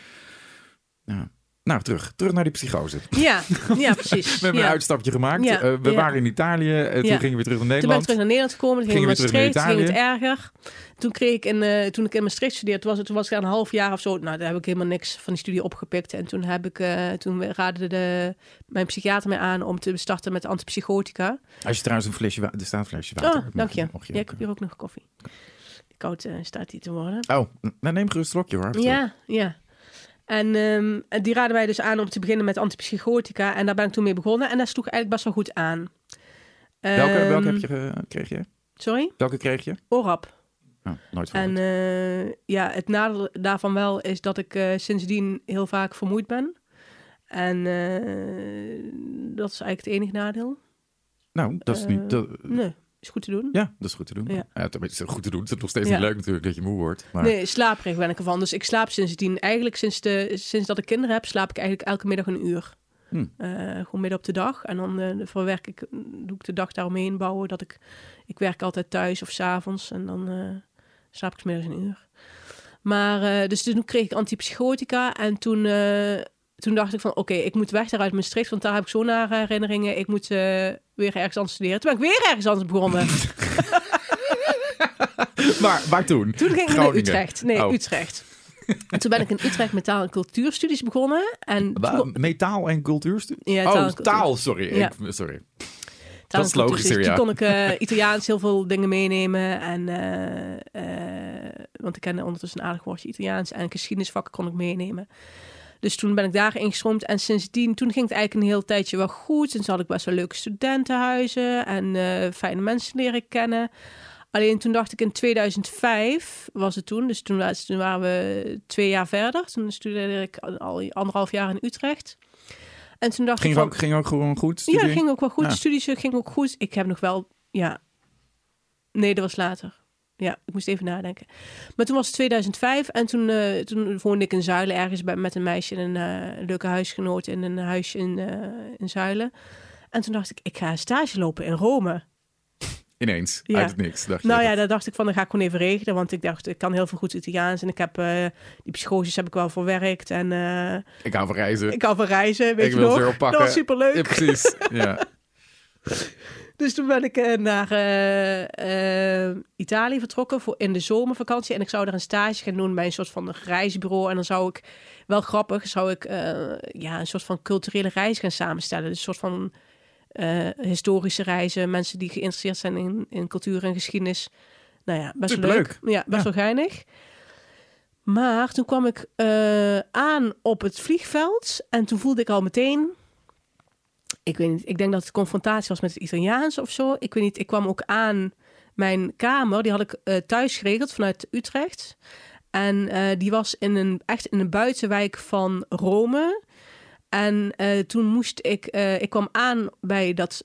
Ja. Nou, terug. Terug naar die psychose. ja, ja precies. We hebben ja. een uitstapje gemaakt. Ja, Eh, we ja. waren in Italië. en toen gingen we terug naar Toen ben ik Nederland. terug naar Nederland gekomen. Toen Gingen ging we naar Maastricht. Toen ging het erger. Toen, kreeg ik in, eh, toen ik in Maastricht studeerde, toen was, het, toen was ik een half jaar of zo. Nou, daar heb ik helemaal niks van die studie opgepikt. En toen, heb ik, toen raadde de, mijn psychiater mij aan om te starten met antipsychotica. Als je trouwens een flesje water... Er staat een flesje water. Oh, dank je. mag Ja, ik ook, heb hier ook nog koffie. Koud staat die te worden. Oh, nou neem gerust een slokje hoor. Ja, ja. En ehm, die raden wij dus aan om te beginnen met antipsychotica. En daar ben ik toen mee begonnen. En dat sloeg eigenlijk best wel goed aan. Welke, welke Ehm, heb je, ge- kreeg je? Sorry? Welke kreeg je? Orap. Oh, nooit En eh, ja, het nadeel daarvan wel is dat ik eh, sindsdien heel vaak vermoeid ben. En eh, dat is eigenlijk het enige nadeel. Nou, dat is niet... Dat, Nee, is goed te doen. ja, dat is goed te doen. Ja. Ja. tenminste, goed te doen. Het is nog steeds Ja. niet leuk natuurlijk dat je moe wordt. Maar Nee, slaperig ben ik ervan. Dus ik slaap sindsdien, eigenlijk sinds, de, sinds dat ik kinderen heb, slaap ik eigenlijk elke middag een uur. Hm. Eh, gewoon midden op de dag. En dan eh, verwerk ik, doe ik de dag daaromheen bouwen. Dat ik, ik werk altijd thuis of s'avonds. En dan eh, slaap ik 's middags een uur. Maar uh, dus toen kreeg ik antipsychotica en toen, uh, toen dacht ik van oké, ik moet weg daaruit mijn streek, want daar heb ik zo naar herinneringen. Ik moet uh, weer ergens anders studeren. Toen ben ik weer ergens anders begonnen. maar waar toen? Toen ging ik naar Utrecht. Nee, oh. Utrecht. En toen ben ik in Utrecht metaal- en cultuurstudies begonnen. En toen... Metaal- en cultuurstudies? Ja, taal, oh, taal, sorry. Ja. Ik, sorry. Dat is logischer, ja. Toen kon ik uh, Italiaans heel veel dingen meenemen. En, uh, uh, want ik kende ondertussen een aardig woordje Italiaans. En geschiedenisvakken kon ik meenemen. Dus toen ben ik daar ingestroomd. En sindsdien, toen ging het eigenlijk een heel tijdje wel goed. En toen had ik best wel leuke studentenhuizen. En fijne mensen leren kennen. Alleen toen dacht ik in 2005 was het toen. Dus toen, toen waren we twee jaar verder. Toen studeerde ik al anderhalf jaar in Utrecht. En toen dacht ging ik van, ook, ging ook gewoon goed? Studie? Ja, ging ook wel goed. Ja. De studie ging ook goed. Ik heb nog wel, ja... Nee, dat was later. Ja, ik moest even nadenken. Maar toen was het 2005 en toen, uh, toen woonde ik in Zuilen ergens bij, met een meisje en een uh, leuke huisgenoot in een huisje in, uh, in Zuilen. En toen dacht ik, ik ga stage lopen in Rome. Ineens, ja. uit het niks. Dacht nou je. ja, daar dacht ik van, dan ga ik gewoon even regelen. Want ik dacht, ik kan heel veel goed Italiaans. En ik heb, uh, die psychoses heb ik wel verwerkt. En, uh, ik hou van reizen. Ik hou van reizen, weet ik je wil nog? Dat was superleuk. Ja, precies, ja. Dus toen ben ik uh, naar Italië vertrokken voor in de zomervakantie. En ik zou daar een stage gaan doen bij een soort van reisbureau. En dan zou ik, wel grappig, zou ik ja, een soort van culturele reis gaan samenstellen. Dus een soort van uh, historische reizen, mensen die geïnteresseerd zijn in, in cultuur en geschiedenis. Nou ja, best wel leuk. Ja, best ja. wel geinig. Maar toen kwam ik uh, aan op het vliegveld en toen voelde ik al meteen. Ik weet niet, ik denk dat het confrontatie was met het Italiaans of zo. Ik weet niet, ik kwam ook aan mijn kamer, die had ik uh, thuis geregeld vanuit Utrecht. En die was in een, echt in een buitenwijk van Rome. En uh, toen moest ik, ik kwam aan bij dat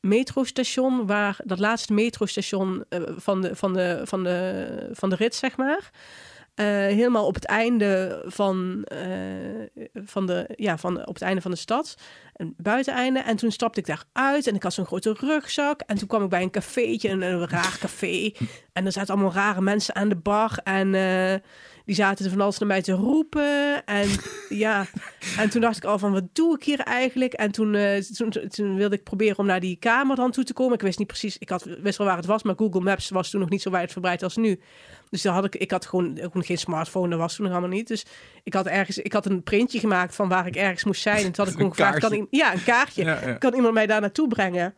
metrostation, waar dat laatste metrostation van, de, van, de, van, de, van de rit, zeg maar. Helemaal op het einde van, van, de, ja, van op het einde van de stad, een buiteneinde. En toen stapte ik daar uit en ik had zo'n grote rugzak. En toen kwam ik bij een cafeetje, een, een raar café. En er zaten allemaal rare mensen aan de bar. En die zaten er van alles naar mij te roepen. En ja, en toen dacht ik al van, wat doe ik hier eigenlijk? En toen, uh, toen, toen, wilde ik proberen om naar die kamer dan toe te komen. Ik wist niet precies, ik had, wist wel waar het was, maar Google Maps was toen nog niet zo wijdverbreid als nu. Dus dan had ik, ik had gewoon, gewoon geen smartphone, dat was toen nog allemaal niet. Dus ik had ergens, ik had een printje gemaakt van waar ik ergens moest zijn. En toen had ik gewoon gevraagd, kan, ja, een kaartje. Ja, ja. Kan iemand mij daar naartoe brengen?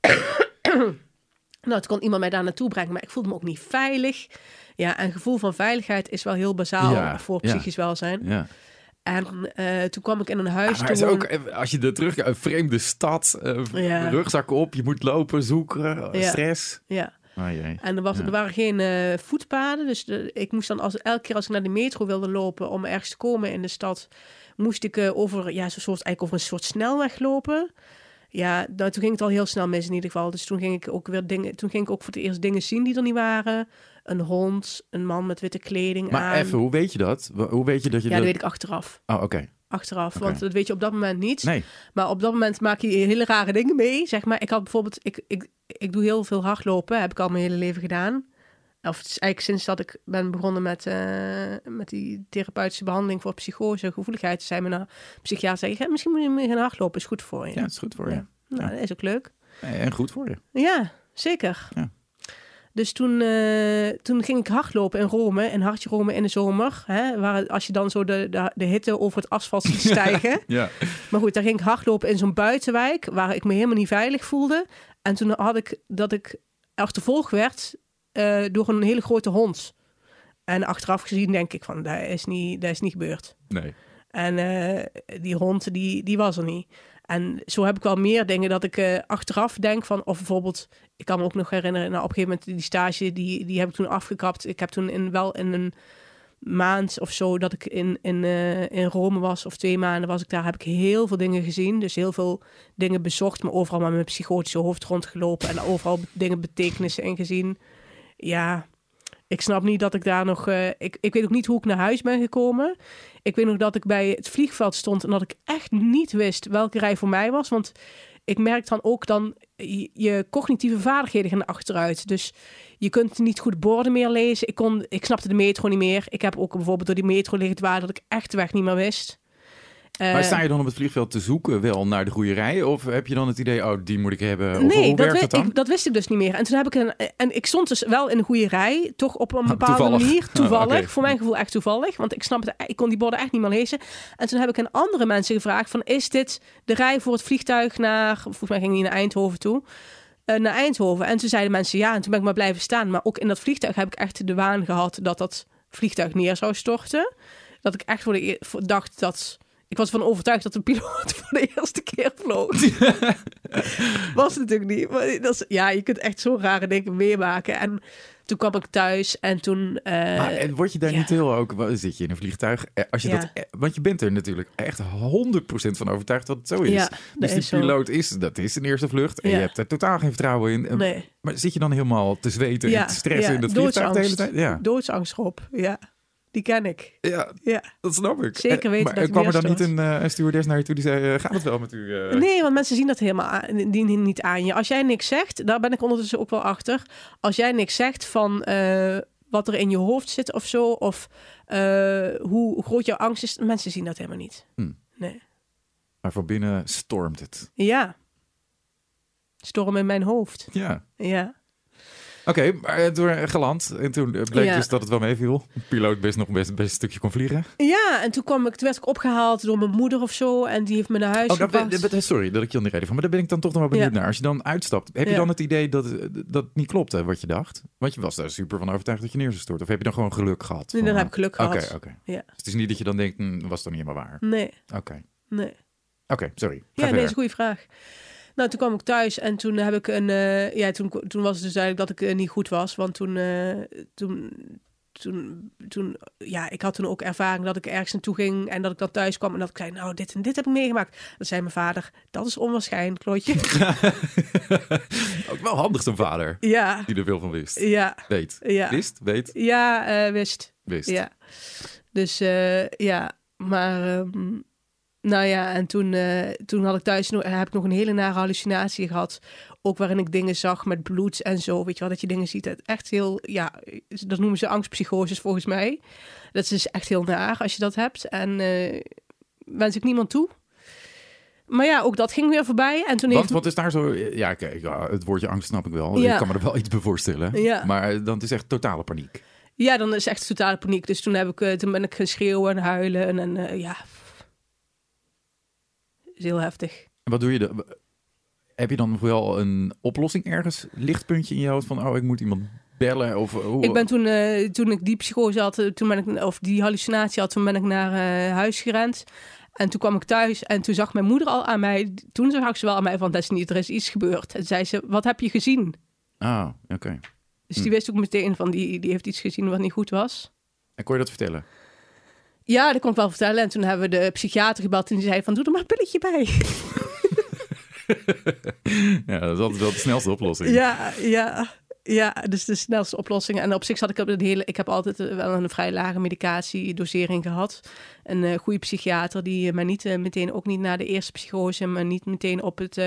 nou, toen kon iemand mij daar naartoe brengen, maar ik voelde me ook niet veilig. Ja, een gevoel van veiligheid is wel heel bazaal ja, voor psychisch ja. welzijn. Ja. En uh, toen kwam ik in een huis. Ja, maar is ook, als je er terug een vreemde stad, uh, ja. rugzak op, je moet lopen, zoeken, stress. Ja. Oh, jee. En er, was, er waren geen uh, voetpaden, dus de, ik moest dan als, elke keer als ik naar de metro wilde lopen om ergens te komen in de stad, moest ik over, ja, zo soort, eigenlijk over een soort snelweg lopen. Ja, nou, toen ging het al heel snel mis in ieder geval. Dus toen ging ik ook weer dingen, toen ging ik ook voor het eerst dingen zien die er niet waren een hond, een man met witte kleding maar aan. even, hoe weet je dat? Hoe weet je dat je Ja, dat, dat weet ik achteraf. Oh, oké. Okay. Achteraf, okay. want dat weet je op dat moment niet. Nee. Maar op dat moment maak je hele rare dingen mee. Zeg maar, ik had bijvoorbeeld, ik, ik, ik doe heel veel hardlopen, heb ik al mijn hele leven gedaan. Of het is eigenlijk sinds dat ik ben begonnen met, uh, met die therapeutische behandeling voor psychose, gevoeligheid, zei me nou, psychiater, zei, misschien moet je meer gaan hardlopen, is goed voor je. Ja, het is goed voor je. Ja. Nou, ja. dat is ook leuk. En goed voor je. Ja, zeker. Ja. Dus toen, uh, toen ging ik hardlopen in Rome, in hartje Rome in de zomer. Hè, waar, als je dan zo de, de, de hitte over het asfalt ziet stijgen. ja. Maar goed, daar ging ik hardlopen in zo'n buitenwijk waar ik me helemaal niet veilig voelde. En toen had ik dat ik achtervolgd werd uh, door een hele grote hond. En achteraf gezien denk ik van, dat is niet, dat is niet gebeurd. Nee. En uh, die hond, die, die was er niet. En zo heb ik wel meer dingen dat ik uh, achteraf denk van, of bijvoorbeeld, ik kan me ook nog herinneren, nou, op een gegeven moment die stage, die, die heb ik toen afgekapt. Ik heb toen in, wel in een maand of zo dat ik in, in, uh, in Rome was, of twee maanden was ik daar, heb ik heel veel dingen gezien. Dus heel veel dingen bezocht, maar overal met mijn psychotische hoofd rondgelopen en overal dingen betekenissen in gezien. Ja, ik snap niet dat ik daar nog. Uh, ik, ik weet ook niet hoe ik naar huis ben gekomen. Ik weet nog dat ik bij het vliegveld stond en dat ik echt niet wist welke rij voor mij was. Want ik merk dan ook dan je, cognitieve vaardigheden gaan achteruit. Dus je kunt niet goed borden meer lezen. Ik, kon, ik snapte de metro niet meer. Ik heb ook bijvoorbeeld door die metro liggen waar dat ik echt de weg niet meer wist. Maar Eh, sta je dan op het vliegveld te zoeken wel naar de goede rij? Of heb je dan het idee, oh, die moet ik hebben? Of nee, hoe dat, werkt het dan? ik, dat wist ik dus niet meer. En toen heb ik een. En ik stond dus wel in een goede rij, toch op een bepaalde toevallig. manier. Toevallig. Oh, oké. Voor mijn gevoel echt toevallig. Want ik snap het, ik kon die borden echt niet meer lezen. En toen heb ik aan andere mensen gevraagd: van is dit de rij voor het vliegtuig naar. Volgens mij ging die naar Eindhoven toe. eh, naar Eindhoven. En toen zeiden mensen ja. En toen ben ik maar blijven staan. Maar ook in dat vliegtuig heb ik echt de waan gehad dat dat vliegtuig neer zou storten. Dat ik echt voor de voor- dacht dat. Ik was ervan overtuigd dat de piloot voor de eerste keer vloog. was natuurlijk niet. Maar dat is, ja, je kunt echt zo rare dingen meemaken. En toen kwam ik thuis en toen. eh, Maar en word je daar ja. niet heel ook, zit je in een vliegtuig? Eh, Als je Ja. dat, eh, want je bent er natuurlijk echt 100% van overtuigd dat het zo is. Ja, dus die is zo. piloot is, dat is een eerste vlucht en je hebt er totaal geen vertrouwen in. Nee. Maar zit je dan helemaal te zweten Ja, en te stressen in dat vliegtuig de hele tijd? Ja, Doodsangst. Ja, die ken ik. ja Ja. dat snap ik. Zeker Eh, weten maar dat ik kwam er dan niet een, een stewardess naar je toe die zei, eh, gaat het wel met u? Nee, want mensen zien dat helemaal aan, die niet aan je. Als jij niks zegt, daar ben ik ondertussen ook wel achter. Als jij niks zegt van wat er in je hoofd zit of zo, of hoe groot jouw angst is, mensen zien dat helemaal niet. Hm. Nee. Maar van binnen stormt het. Ja. Storm in mijn hoofd. Ja. Ja. Oké, maar eh, door geland. En toen eh, bleek Ja. dus dat het wel meeviel. De piloot best nog best, best een stukje kon vliegen. Ja, en toen, kwam ik, toen werd ik opgehaald door mijn moeder of zo. En die heeft me naar huis Oh, gebracht. ben- sorry dat ik je onderreden van, maar daar ben ik dan toch nog wel benieuwd Ja. naar. Als je dan uitstapt, heb je Ja. dan het idee dat dat het niet klopte wat je dacht? Want je was daar super van overtuigd dat je neer zou storten. Of heb je dan gewoon geluk gehad? Nee, dan heb ik geluk Oké, gehad. oké. Ja. Dus het is niet dat je dan denkt, hm, was toch niet helemaal waar? Nee, Oké, nee. oké, sorry. Ga Ja, nee, verder. is een goede vraag. Nou, toen kwam ik thuis en toen heb ik een. eh, ja, toen, toen was het dus duidelijk dat ik eh, niet goed was. Want toen, eh, toen, toen, toen. Ja, ik had toen ook ervaring dat ik ergens naartoe ging en dat ik dan thuis kwam en dat ik zei: Nou, dit en dit heb ik meegemaakt. Dan zei mijn vader: Dat is onwaarschijnlijk, Lotje. Ook wel handig zo'n vader, ja, die er veel van wist. ja, Weet. ja. Wist, weet, Ja, wist. wist. Ja. Dus ja, maar ehm, nou ja, en toen, eh, toen had ik thuis nog, heb ik nog een hele nare hallucinatie gehad. Ook waarin ik dingen zag met bloed en zo. Weet je wel, dat je dingen ziet. Echt heel, ja, dat noemen ze angstpsychoses volgens mij. Dat is dus echt heel naar als je dat hebt. En eh, wens ik niemand toe. Maar ja, ook dat ging weer voorbij. En toen Want heeft... wat is daar zo... Ja, kijk, ja, het woordje angst snap ik wel. Ja. Ik kan me er wel iets bij voorstellen. Ja. Maar eh, dan is echt totale paniek. Ja, dan is echt totale paniek. Dus toen, heb ik, toen ben ik gaan schreeuwen en huilen. En, ja, is heel heftig. En wat doe je dan? Heb je dan wel een oplossing ergens? Lichtpuntje in je hoofd van, oh, ik moet iemand bellen? Of, hoe? Ik ben toen, eh, toen ik die psychose had, eh, toen ben ik, of die hallucinatie had, toen ben ik naar eh, huis gerend. En toen kwam ik thuis en toen zag mijn moeder al aan mij, toen zag ze wel aan mij van, dat is niet, er is iets gebeurd. En zei ze, wat heb je gezien? Ah, oké. Dus Hm. die wist ook meteen van, die, die heeft iets gezien wat niet goed was. En kon je dat vertellen? Ja, dat kon ik wel vertellen. En toen hebben we de psychiater gebeld en die zei van, doe er maar een pilletje bij. ja, dat is altijd wel de snelste oplossing. Ja, ja, ja, dus de snelste oplossing. En op zich zat ik op hele. Ik heb altijd eh, wel een vrij lage medicatiedosering gehad. Een eh, goede psychiater die eh, mij niet meteen, ook niet na de eerste psychose, maar niet meteen op het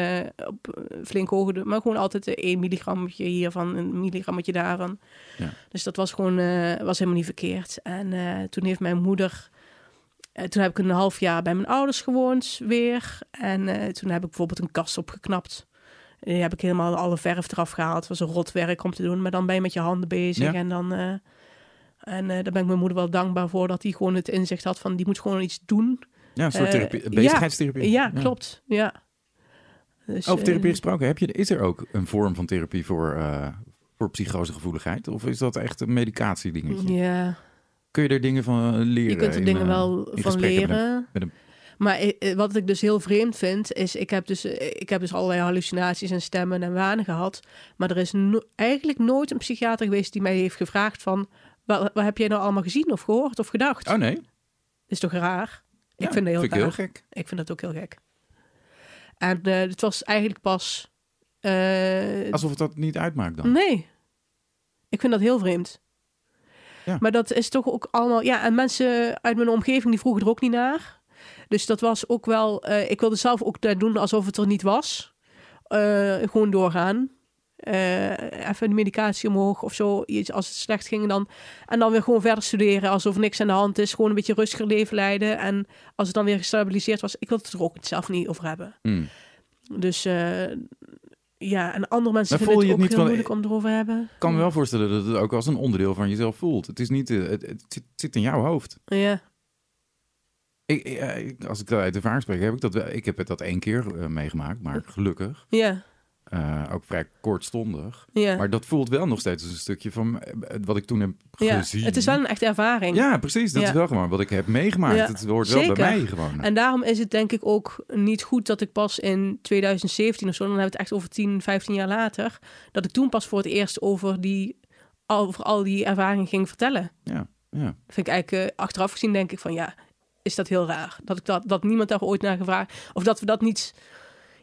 op, flink doet, maar gewoon altijd 1 milligrammetje hiervan, een milligrammetje daarvan. Ja. Dus dat was gewoon, was helemaal niet verkeerd. En toen heeft mijn moeder. toen heb ik een half jaar bij mijn ouders gewoond weer. En toen heb ik bijvoorbeeld een kast opgeknapt. En Die heb ik helemaal alle verf eraf gehaald. Het was een rot werk om te doen. Maar dan ben je met je handen bezig. Ja. En dan... eh, en eh, daar ben ik mijn moeder wel dankbaar voor. Dat hij gewoon het inzicht had van... Die moet gewoon iets doen. Ja, een soort Eh, therapie, ja. bezigheidstherapie. Ja, klopt. Ja. Dus, Over therapie eh, gesproken, heb je, is er ook een vorm van therapie voor, eh voor psychosegevoeligheid? Of is dat echt een medicatiedingetje? ja, Kun je er dingen van eh, leren? je kunt er in, dingen eh, wel in van gesprekken met een- leren. met een- Maar wat ik dus heel vreemd vind, is ik heb dus, ik heb dus allerlei hallucinaties en stemmen en wanen gehad. Maar er is no- eigenlijk nooit een psychiater geweest die mij heeft gevraagd van... Wat, wat heb jij nou allemaal gezien of gehoord of gedacht? Oh nee? Is toch raar? Ja, ik vind het heel ik raar. heel gek. Ik vind dat ook heel gek. En eh, het was eigenlijk pas... eh, Alsof het dat niet uitmaakt dan. Nee. Ik vind dat heel vreemd. Ja. Maar dat is toch ook allemaal... Ja, en mensen uit mijn omgeving die vroegen er ook niet naar. Dus dat was ook wel... eh, ik wilde zelf ook daar doen alsof het er niet was. eh, gewoon doorgaan. Eh, even de medicatie omhoog of zo. Iets als het slecht ging dan. En dan weer gewoon verder studeren alsof niks aan de hand is. Gewoon een beetje rustiger leven leiden. En als het dan weer gestabiliseerd was, ik wil het er ook zelf niet over hebben. Hmm. Dus ja, en andere mensen Maar vinden het je ook niet heel van- moeilijk om erover te hebben. Ik kan me wel voorstellen dat het ook als een onderdeel van jezelf voelt. Het is niet, het, het zit in jouw hoofd. Ja, Ik, ik- als ik dat uit ervaring spreek, heb ik dat wel. Ik heb het dat één keer eh, meegemaakt, maar gelukkig. ja, Eh, ook vrij kortstondig. ja. Maar dat voelt wel nog steeds als een stukje van eh, wat ik toen heb ja. gezien. Het is wel een echte ervaring. Ja, precies. Dat Ja. is wel gewoon wat ik heb meegemaakt. Het hoort wel bij mij gewoon. En daarom is het denk ik ook niet goed dat ik pas in 2017 of zo, dan hebben we het echt over 10, 15 jaar later, dat ik toen pas voor het eerst over, die, over al die ervaringen ging vertellen. Ja, ja. Dat vind ik eigenlijk achteraf gezien denk ik van ja, is dat heel raar. Dat, ik dat, dat niemand daar ooit naar gevraagd, of dat we dat niet,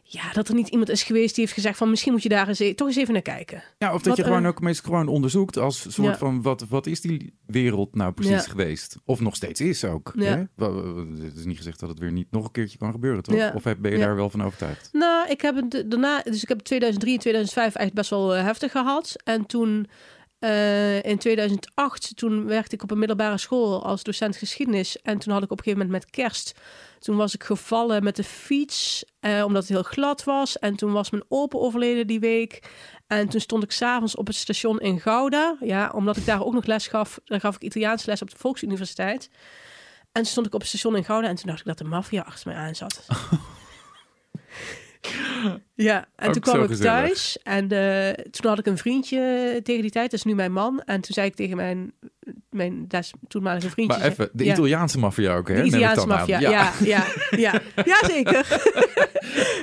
ja, dat er niet iemand is geweest die heeft gezegd van misschien moet je daar eens, e- toch eens even naar kijken. ja, of dat Wat, je gewoon ook meest gewoon onderzoekt als soort Ja. van wat, wat is die wereld nou precies Ja. geweest? Of nog steeds is ook. Ja. Hè? Het is niet gezegd dat het weer niet nog een keertje kan gebeuren, toch? Of heb- ben je daar wel van overtuigd? Nou, ik heb het daarna, dus ik heb 2003 en 2005 eigenlijk best wel eh, heftig gehad. En toen eh, in 2008, toen werkte ik op een middelbare school als docent geschiedenis. En toen had ik op een gegeven moment met kerst, toen was ik gevallen met de fiets, eh, omdat het heel glad was. En toen was mijn opa overleden die week. En toen stond ik s'avonds op het station in Gouda. Ja, omdat ik daar ook nog les gaf. Daar gaf ik Italiaans les op de Volksuniversiteit. En toen stond ik op het station in Gouda en toen dacht ik dat de maffia achter mij aan zat. Ja, en Ook toen kwam ik gezellig. thuis en eh, toen had ik een vriendje tegen die tijd, dat is nu mijn man. En toen zei ik tegen mijn, mijn des, toenmalige vriendje... Maar even, de ja. Italiaanse maffia ook, hè? De Italiaanse maffia, ja, ja, ja. Ja, zeker.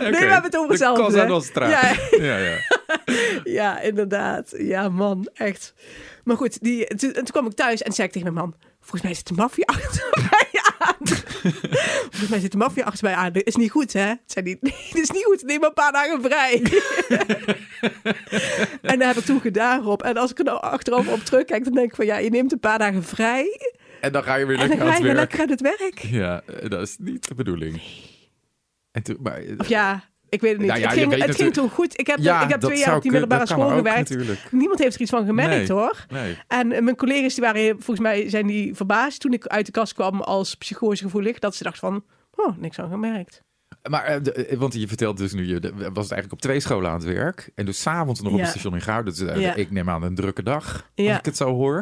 Nee, we hebben het over De hetzelfde. Cosa Nostra. Ja. ja, ja. Ja, inderdaad. Ja, man, echt. Maar goed, die, toen, en toen kwam ik thuis en zei ik tegen mijn man... Volgens mij zit de maffia achter mij. Volgens mij zit de maffia achter mij aan. Dat is niet goed, hè? Zei hij, nee, dat is niet goed. Neem maar een paar dagen vrij. en dat heb ik toen gedaan, Rob. En als ik er nou achteraf op terugkijk, dan denk ik van... Ja, je neemt een paar dagen vrij. En dan ga je weer lekker aan ga het werk. lekker aan het werk. Ja, eh, dat is niet de bedoeling. En toen, maar, Of ja, ik weet het niet. Nou ja, het ging, het ging toen goed. Ik heb, ja, ik heb twee jaar op die middelbare school gewerkt. natuurlijk. Niemand heeft er iets van gemerkt, Nee. hoor. Nee. En eh, mijn collega's die waren volgens mij zijn die verbaasd toen ik uit de kast kwam als psychose gevoelig. Dat ze dachten van, oh, niks aan gemerkt. Maar, eh, eh, want je vertelt dus nu, je was het eigenlijk op twee scholen aan het werk. En dus s'avonds nog op het station in Gouden. Dus Ja. ik neem aan een drukke dag, als Ja. ik het zo hoor.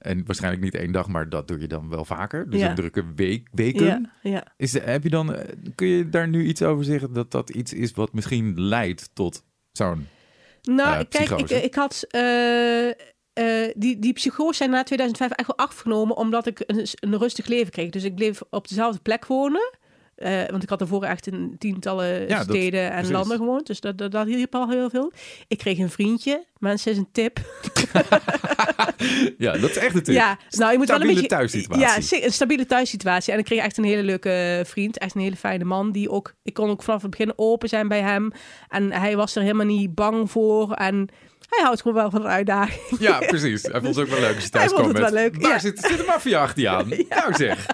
En waarschijnlijk niet één dag, maar dat doe je dan wel vaker. Dus Ja. een drukke week, weken. ja, ja. Is de, heb je dan, eh, kun je daar nu iets over zeggen dat dat iets is wat misschien leidt tot zo'n... Nou, Eh, kijk, ik, ik had... eh, die, die psychose zijn na 2005 echt wel afgenomen omdat ik een, een rustig leven kreeg. Dus ik bleef op dezelfde plek wonen. Eh, want ik had daarvoor echt in tientallen Ja, dat- steden en precies. landen gewoond. Dus dat, dat, dat hielp al heel veel. Ik kreeg een vriendje. Mensen, is een tip. Ja, dat is echt een tip. Ja, nou, je moet wel een Stabiele beetje... thuissituatie. Ja, een stabiele thuissituatie. En ik kreeg echt een hele leuke vriend. Echt een hele fijne man. Die ook... Ik kon ook vanaf het begin open zijn bij hem. En hij was er helemaal niet bang voor. En hij houdt gewoon wel van een uitdaging. Ja, precies. Hij vond het ook wel leuk als je Hij thuis vond kwam het met... wel leuk, Waar ja. zit, zit de maffia achter je aan? Nou zeg.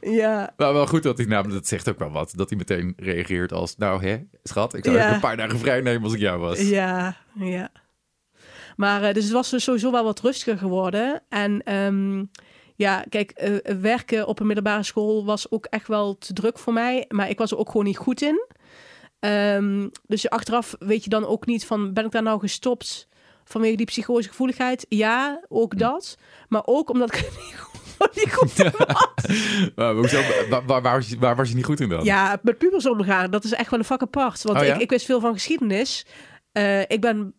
Ja, Maar wel goed dat hij namelijk, dat zegt ook wel wat, dat hij meteen reageert als, nou hè, schat, ik zou Ja. even een paar dagen vrij nemen als ik jou was. ja, ja. Maar eh, dus het was dus sowieso wel wat rustiger geworden. En ehm, ja, kijk, eh, werken op een middelbare school was ook echt wel te druk voor mij. Maar ik was er ook gewoon niet goed in. Ehm, dus achteraf weet je dan ook niet van, ben ik daar nou gestopt vanwege die psychose gevoeligheid? Ja, ook dat. Maar ook omdat ik niet goed, niet goed in was. Maar hoezo, waar, waar, waar was je, waar was je niet goed in dan? Ja, met pubers omgaan, dat is echt wel een vak apart. Want Oh ja? ik, ik wist veel van geschiedenis. Eh, ik ben,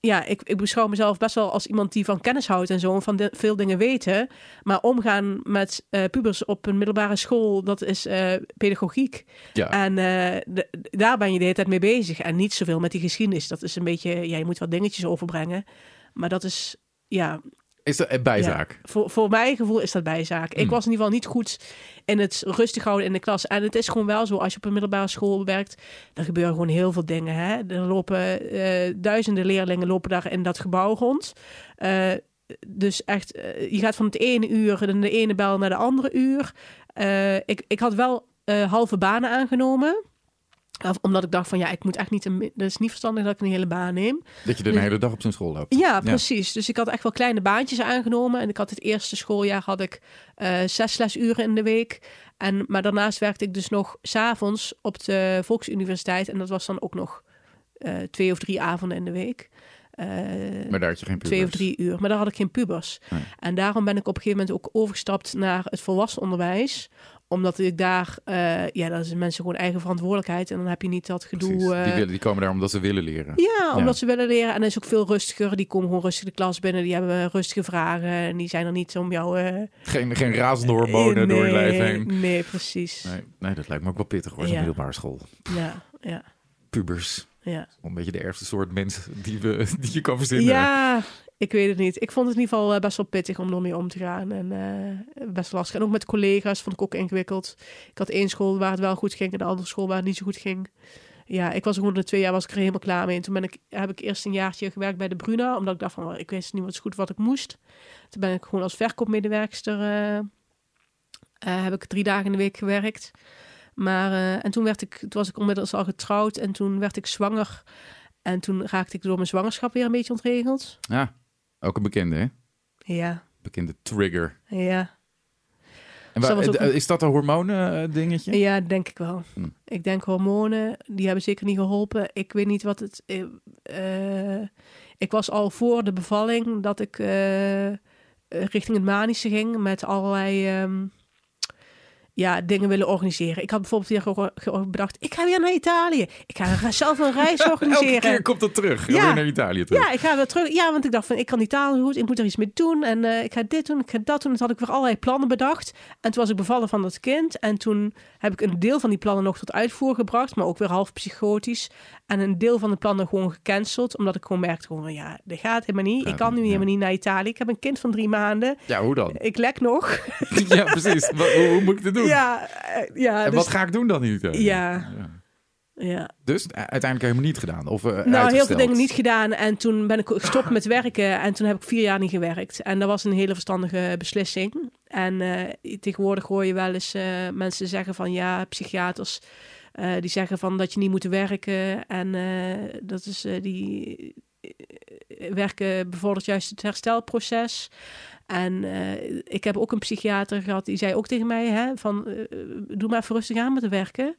ja, ik, ik beschouw mezelf best wel als iemand die van kennis houdt en zo, en van de- veel dingen weten. Maar omgaan met eh, pubers op een middelbare school, dat is eh, pedagogiek. Ja. En de- daar ben je de hele tijd mee bezig. En niet zoveel met die geschiedenis. Dat is een beetje, ja, je moet wat dingetjes overbrengen. Maar dat is, ja, Is dat bijzaak? ja, voor, voor mijn gevoel is dat bijzaak. Ik Hmm. was in ieder geval niet goed in het rustig houden in de klas. En het is gewoon wel zo, als je op een middelbare school werkt, dan gebeuren gewoon heel veel dingen. Hè? Er lopen eh, duizenden leerlingen lopen daar in dat gebouw rond. Eh, dus echt, eh, je gaat van het ene uur, de, de ene bel naar de andere uur. Ik, ik had wel halve banen aangenomen. Of omdat ik dacht van ja, ik moet echt niet een. Dat is niet verstandig dat ik een hele baan neem. Dat je de Dus- hele dag op zijn school loopt. Ja, precies. Dus ik had echt wel kleine baantjes aangenomen. En ik had het eerste schooljaar had ik eh, zes lesuren in de week. En, maar daarnaast werkte ik dus nog s'avonds op de Volksuniversiteit. En dat was dan ook nog eh, twee of drie avonden in de week. Eh, Maar daar had je geen twee of pubers. drie uur. Maar daar had ik geen pubers. Nee. En daarom ben ik op een gegeven moment ook overgestapt naar het volwassen onderwijs. Omdat ik daar, eh, ja, dat is mensen gewoon eigen verantwoordelijkheid. En dan heb je niet dat gedoe. Die, eh, willen, die komen daar omdat ze willen leren. ja, omdat Ja. ze willen leren. En dat is ook veel rustiger. Die komen gewoon rustig de klas binnen. Die hebben rustige vragen. En die zijn er niet om jou... eh, Geen, geen razende hormonen door je lijf nee, heen. Nee, precies. Nee, nee, dat lijkt me ook wel pittig hoor, zo'n Ja. middelbare school. Ja, ja, Pubers. ja. Een beetje de ergste soort mensen die, we, die je kan verzinnen. Ja, ik weet het niet. Ik vond het in ieder geval eh, best wel pittig om ermee om te gaan. En eh, best lastig. En ook met collega's vond ik ook ingewikkeld. Ik had één school waar het wel goed ging en de andere school waar het niet zo goed ging. Ja, ik was gewoon de twee jaar was ik er helemaal klaar mee. En toen ben ik, heb ik eerst een jaartje gewerkt bij de Bruna, omdat ik dacht van, oh, ik wist niet wat goed wat ik moest. Toen ben ik gewoon als verkoopmedewerkster, eh, heb ik drie dagen in de week gewerkt. Maar, eh, en toen, werd ik, toen was ik onmiddels al getrouwd en toen werd ik zwanger. En toen raakte ik door mijn zwangerschap weer een beetje ontregeld. Ja, ook een bekende hè? Ja, Bekende trigger. ja. En Dus waar- dat eh, een- Is dat een hormonen dingetje? Ja, denk ik wel. Hm. Ik denk hormonen, die hebben zeker niet geholpen. Ik weet niet wat het... eh, ik was al voor de bevalling dat ik richting het manische ging met allerlei ehm, ja, dingen willen organiseren. Ik had bijvoorbeeld weer ge- ge- bedacht, ik ga weer naar Italië. Ik ga zelf een reis Elke organiseren. keer komt dat terug. Ja. Weer naar Italië terug. Ja, ik ga weer terug. Ja, want ik dacht van, ik kan die taal goed. Ik moet er iets mee doen. En eh, ik ga dit doen, ik ga dat doen. Toen had ik weer allerlei plannen bedacht. En toen was ik bevallen van dat kind. En toen heb ik een deel van die plannen nog tot uitvoer gebracht. Maar ook weer half psychotisch. En een deel van de plannen gewoon gecanceld. Omdat ik gewoon merkte, gewoon, van, ja, dit gaat helemaal niet. Ik kan nu helemaal niet naar Italië. Ik heb een kind van drie maanden. Ja, hoe dan? Ik lek nog. ja, precies. Wat- hoe, hoe moet ik dit doen? Ja, eh, ja. en dus, wat ga ik doen dan Italië? Ja. ja. Dus uiteindelijk helemaal niet gedaan? Of, eh, Nou, heel veel dingen niet gedaan. En toen ben ik gestopt met werken. En toen heb ik vier jaar niet gewerkt. En dat was een hele verstandige beslissing. En eh, tegenwoordig hoor je wel eens mensen zeggen van... ja, psychiaters die zeggen van dat je niet moet werken. En dat is die... werken bevordert juist het herstelproces. En eh, ik heb ook een psychiater gehad, die zei ook tegen mij: hè, van, eh, doe maar even rustig aan met werken.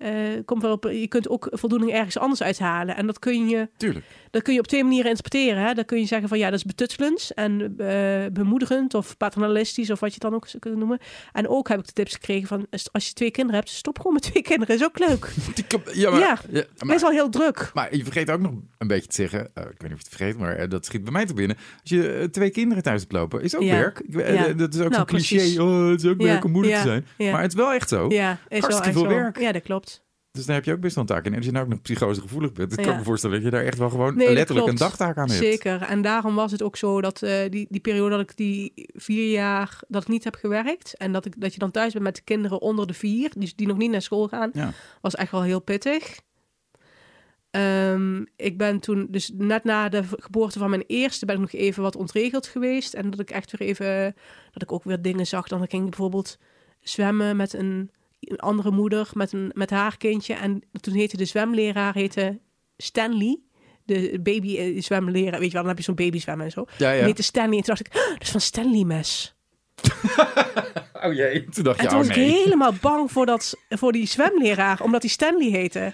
Eh, komt wel op, je kunt ook voldoening ergens anders uithalen. En dat kun je, Tuurlijk. dat kun je op twee manieren interpreteren. Hè. Dan kun je zeggen van ja, dat is betuttelend en eh, bemoedigend of paternalistisch of wat je het dan ook zou kunnen noemen. En ook heb ik de tips gekregen van als je twee kinderen hebt, stop gewoon met twee kinderen. Is ook leuk. Ja, maar, Ja, ja, maar, heel druk. maar je vergeet ook nog een beetje te zeggen, eh, ik weet niet of je het vergeet, maar dat schiet bij mij te binnen. Als je twee kinderen thuis hebt lopen, is ook Ja. werk. Ik. Dat is ook Nou, zo'n cliché, oh, het is ook werk om moeder te zijn. Maar het is wel echt zo. Ja, is wel Hartstikke echt veel zo. werk. Ja, dat klopt. Dus daar heb je ook best wel een taak in. En als je nou ook nog psychosegevoelig bent, dan kan ik me voorstellen dat je daar echt wel gewoon Nee, letterlijk een dagtaak aan hebt. Zeker. En daarom was het ook zo dat eh, die, die periode dat ik die vier jaar dat ik niet heb gewerkt en dat ik dat je dan thuis bent met de kinderen onder de vier, dus die nog niet naar school gaan, Ja. was echt wel heel pittig. Ehm, ik ben toen, dus net na de geboorte van mijn eerste, ben ik nog even wat ontregeld geweest. En dat ik echt weer even, dat ik ook weer dingen zag. Dan ging ik bijvoorbeeld zwemmen met een, een andere moeder, met, een, met haar kindje. En toen heette de zwemleraar heette Stanley. De baby eh, zwemleraar, weet je wel, dan heb je zo'n baby zwemmen en zo. Ja, Die ja. heette Stanley. En toen dacht ik, "Ah, dat is van Stanley mes. Oh jee. Toen dacht En je, toen oh was ik nee. helemaal bang voor, dat, voor die zwemleraar, omdat hij Stanley heette.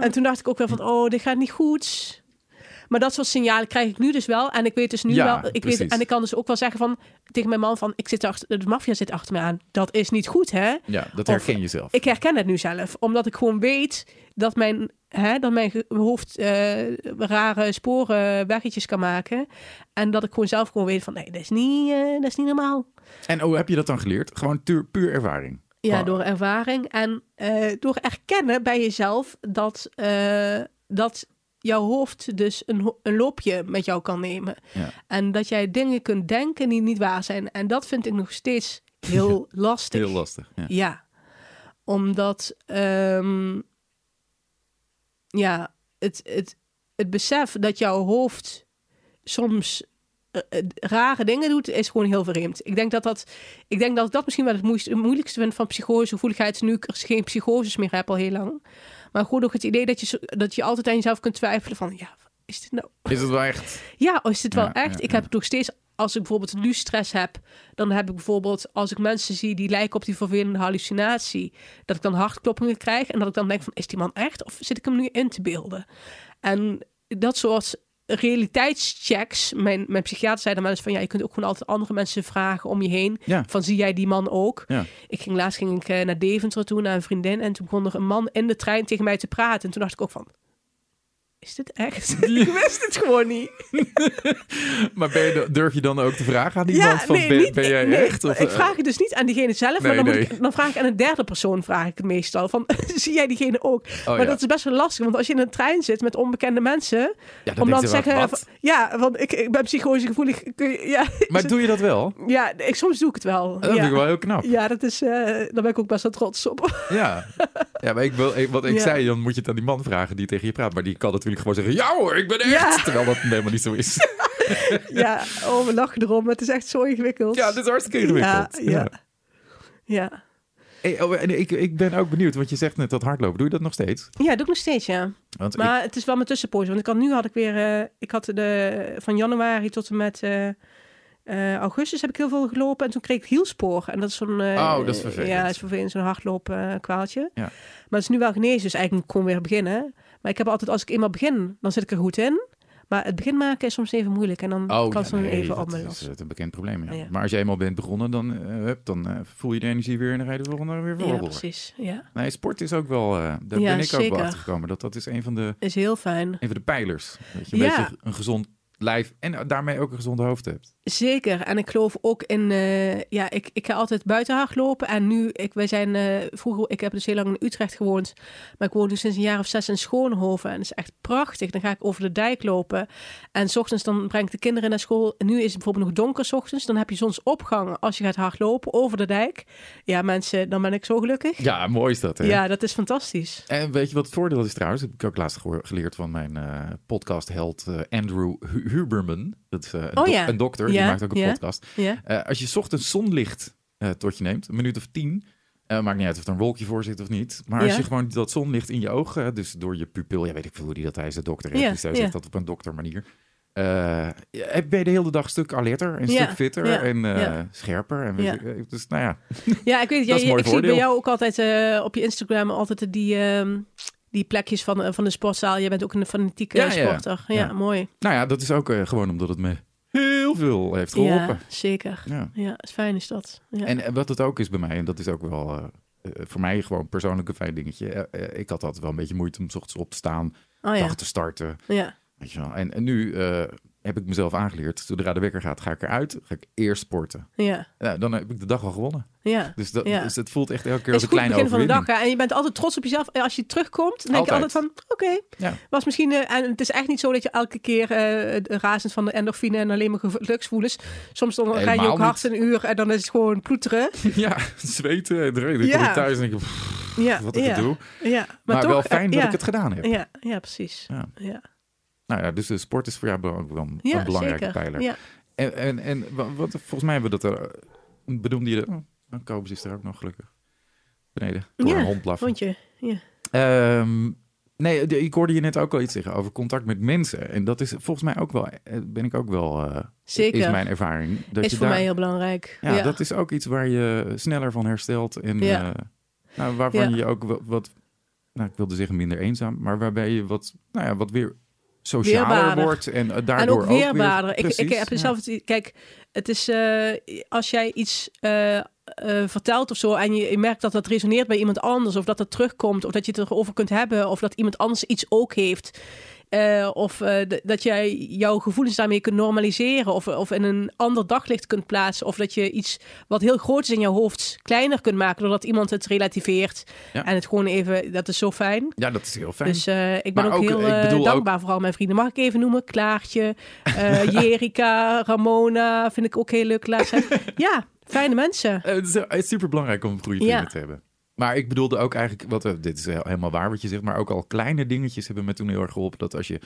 En toen dacht ik ook wel van, oh, dit gaat niet goed. Maar dat soort signalen krijg ik nu dus wel. En ik weet dus nu Ja, wel, ik precies. weet, en ik kan dus ook wel zeggen van, tegen mijn man van, ik zit achter, de maffia zit achter me aan. Dat is niet goed, hè? Ja, dat herken je zelf. Ik herken het nu zelf, omdat ik gewoon weet dat mijn, hè, dat mijn hoofd eh, rare sporen, weggetjes kan maken. En dat ik gewoon zelf gewoon weet van, nee, dat is niet, eh, dat is niet normaal. En hoe heb je dat dan geleerd? Gewoon puur ervaring. Ja, door ervaring en eh, door erkennen bij jezelf dat, dat jouw hoofd dus een, een loopje met jou kan nemen. Ja. En dat jij dingen kunt denken die niet waar zijn. En dat vind ik nog steeds heel lastig. Heel lastig. Ja. Ja, omdat ehm, ja, het, het, het besef dat jouw hoofd soms rare dingen doet, is gewoon heel vreemd. Ik denk dat dat, ik denk dat dat misschien wel het moeilijkste, moeilijkste vind van psychose, gevoeligheid, nu ik er geen psychoses meer heb al heel lang. Maar gewoon ook het idee dat je, dat je altijd aan jezelf kunt twijfelen van, ja, is dit nou Is het wel echt? ja, is het wel Ja, echt? ja, ik heb het nog steeds, als ik bijvoorbeeld nu stress heb, dan heb ik bijvoorbeeld, als ik mensen zie die lijken op die vervelende hallucinatie, dat ik dan hartkloppingen krijg en dat ik dan denk van, is die man echt of zit ik hem nu in te beelden? En dat soort realiteitschecks, mijn, mijn psychiater zei dan wel eens van, ja, je kunt ook gewoon altijd andere mensen vragen om je heen, Ja. van zie jij die man ook? Ja. Ik ging laatst ging ik, eh, naar Deventer toe, naar een vriendin en toen begon er een man in de trein tegen mij te praten en toen dacht ik ook van, is dit echt? ik wist het gewoon niet. Maar ben je, durf je dan ook te vragen aan iemand van, ben, niet- ben jij nee, echt? Of, ik eh, vraag het dus niet aan diegene zelf, Nee, maar dan, nee. moet ik, dan vraag ik aan een derde persoon, vraag ik het meestal. Van, zie jij diegene ook? maar Oh, ja. dat is best wel lastig, want als je in een trein zit met onbekende mensen, ja, dan om dan te ze, zeggen, wat? van, ja, want ik, ik ben psychose gevoelig. Kun je, ja, Maar doe je dat wel? ja ik, soms doe ik het wel. Dat ja. vind ik wel heel knap. Ja, dat is, eh, daar ben ik ook best wel trots op. Ja, ja maar ik wil, ik- wat ik Ja. zei, dan moet je het aan die man vragen die tegen je praat. Maar die kan natuurlijk gewoon zeggen, ja hoor, ik ben echt. Ja. Terwijl dat helemaal niet zo is. ja, oh, we lachen erom. Het is echt zo ingewikkeld. Ja, dit is hartstikke ingewikkeld. Ja, ja. ja. Hey, oh, en ik, ik ben ook benieuwd, want je zegt net dat hardlopen. Doe je dat nog steeds? Ja, doe ik nog steeds, ja. Want Maar het is wel mijn tussenpoos. Want ik had nu had ik weer. eh, ik had de van januari tot en met eh, eh, augustus heb ik heel veel gelopen. En toen kreeg ik hielspoor. En dat is zo'n. eh, Oh, dat is vervelend. Ja, dat is vervelend. Zo'n hardloop kwaaltje. Ja. Maar het is nu wel genezen. Dus eigenlijk gewoon weer beginnen. Maar ik heb altijd, als ik eenmaal begin, dan zit ik er goed in. Maar het begin maken is soms even moeilijk. En dan Oh, kan ja, het nee, even dat op me is het een bekend probleem. Ja. Ja. Maar als je eenmaal bent begonnen, dan, eh, hup, dan eh, voel je de energie weer en dan ga je de volgende weer Ja, voorop. precies. Ja, Nee, sport is ook wel, eh, daar Ja, ben ik ook wel achter gekomen. Dat dat is een van de, is heel fijn. een van de pijlers. Dat je een Ja. beetje een gezond lijf en daarmee ook een gezond hoofd hebt. Zeker. En ik geloof ook in. eh, ja, ik, ik ga altijd buiten hardlopen. En nu, ik, wij zijn eh, vroeger, ik heb dus heel lang in Utrecht gewoond. Maar ik woon nu sinds een jaar of zes in Schoonhoven. En dat is echt prachtig. Dan ga ik over de dijk lopen. En s ochtends dan breng ik de kinderen naar school. En nu is het bijvoorbeeld nog donker s ochtends. Dan heb je zonsopgang als je gaat hardlopen over de dijk. Ja, mensen, dan ben ik zo gelukkig. Ja, mooi is dat. Hè? Ja, dat is fantastisch. En weet je wat het voordeel is trouwens? Dat heb ik ook laatst geleerd van mijn eh podcastheld eh, Andrew Hu- Huberman. Dat is eh, een, Oh ja. een dokter, die maakt ook een ja. podcast. Eh, als je 's ochtends zonlicht eh, tot je neemt, een minuut of tien, maakt niet uit of er een wolkje voor zit of niet. Maar als je gewoon dat zonlicht in je ogen, dus door je pupil, ja weet ik veel hoe die dat hij is, de dokter Ja, dus hij zegt dat op een doktermanier. ben je de hele dag een stuk alerter, een Ja, stuk fitter en scherper. En weet Ja. ik, dus nou ja, ja ik weet Dat jij- ik zie bij jou ook altijd op je Instagram altijd die, ehm, die plekjes van, eh, van de sportzaal. Je bent ook een fanatieke Ja, sporter. Ja, Ja. mooi. nou ja, dat is ook eh, gewoon omdat het me heel veel heeft geholpen. Ja, zeker. Ja. Ja, is fijn is dat. Ja. En, en wat het ook is bij mij, en dat is ook wel eh, eh, voor mij gewoon persoonlijk een fijn dingetje. eh, eh, ik had altijd wel een beetje moeite om 's ochtends op te staan, oh dag te starten. ja. Weet je wel. En, en nu eh, heb ik mezelf aangeleerd, zodra de wekker gaat, ga ik eruit, ga ik eerst sporten. Ja. Dan heb ik de dag al gewonnen. Ja. Dus, dat, Ja. dus het voelt echt elke keer als een kleine begin van de overwinning. dag. hè. En je bent altijd trots op jezelf. En als je terugkomt, dan denk je Altijd. altijd van... Oké, Ja. was misschien... eh, en het is echt niet zo dat je elke keer eh, razend van de endorfine en alleen maar geluksvoelens. Soms dan ga je ook hard een uur en dan is het gewoon ploeteren. Ja, zweten en. Dan Ja. kom ik thuis en denk pff, Ja, wat ik ja, doe. ja. Maar, toch, wel eh, fijn dat ja. ik het gedaan heb. Ja, ja precies. Ja. Nou ja, dus de sport is voor jou wel een, ja een belangrijke zeker. pijler. Ja. En, en, en wa- wat, volgens mij hebben we dat er... Bedoelde je... Oh, Kobus is er ook nog gelukkig. Beneden. Door Ja, een hond blaffen. Vond je? Ja. Ehm, nee, de- ik hoorde je net ook al iets zeggen over contact met mensen. En dat is volgens mij ook wel... eh, Ben ik ook wel... eh, Zeker. Is mijn ervaring. Dat is je voor daar, mij heel belangrijk. ja, dat is ook iets waar je sneller van herstelt. En eh, nou, waarvan je ook wat, wat... Nou, ik wilde zeggen minder eenzaam. Maar waarbij je wat... Nou ja, wat weer socialer Weerbaarder. wordt. En eh, en daardoor ook weerbaarder. weer, ik, ik heb zelf kijk, het is eh, als jij iets eh, vertelt of zo en je, je merkt dat dat resoneert bij iemand anders of dat dat terugkomt of dat je het erover kunt hebben of dat iemand anders iets ook heeft. Eh, of eh, dat jij jouw gevoelens daarmee kunt normaliseren of, of in een ander daglicht kunt plaatsen. Of dat je iets wat heel groot is in jouw hoofd kleiner kunt maken doordat iemand het relativeert. Ja. En het gewoon even, dat is zo fijn. Ja, dat is heel fijn. Dus eh, ik ben ook, ook, heel ook- dankbaar voor al mijn vrienden. Mag ik even noemen? Klaartje, Jerika, Ramona. Vind ik ook heel leuk. Laatst. Ja, fijne mensen. Het, is, super belangrijk om goede Ja. vrienden te hebben. Maar ik bedoelde ook eigenlijk, wat, eh, dit is helemaal waar wat je zegt, maar ook al kleine dingetjes hebben me toen heel erg geholpen. Dat als je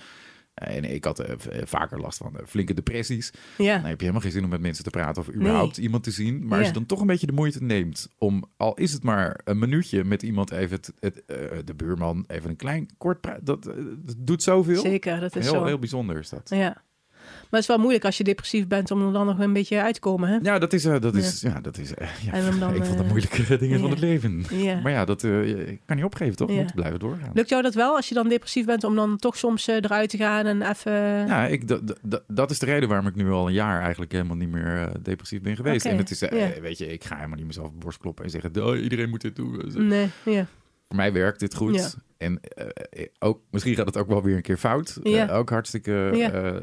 En ik had eh, eh, vaker last van eh, flinke depressies. Ja. Dan heb je helemaal geen zin om met mensen te praten of überhaupt iemand te zien. Maar als je dan toch een beetje de moeite neemt om, al is het maar een minuutje met iemand even, het, het, eh, de buurman, even een klein kort praat, dat, eh, dat doet zoveel. Zeker, dat is heel, zo. heel bijzonder is dat. Ja. Maar het is wel moeilijk als je depressief bent om er dan nog een beetje uit te komen, hè? Ja, dat is, eh, dat is, ja. dat is eh, ja, En dan, een van de moeilijke dingen van het leven. Maar ja, dat eh, kan niet opgeven, toch? Moet blijven doorgaan. Lukt jou dat wel als je dan depressief bent om dan toch soms eruit te gaan en even... Ja, ik, dat, is de reden waarom ik nu al een jaar eigenlijk helemaal niet meer depressief ben geweest. En het is, weet je, ik ga helemaal niet mezelf op de borst kloppen en zeggen, oh, iedereen moet dit doen. Nee, ja. Voor mij werkt dit goed. Ja. En eh, ook, misschien gaat het ook wel weer een keer fout. Ja. Eh, ook hartstikke Ja. eh, eh,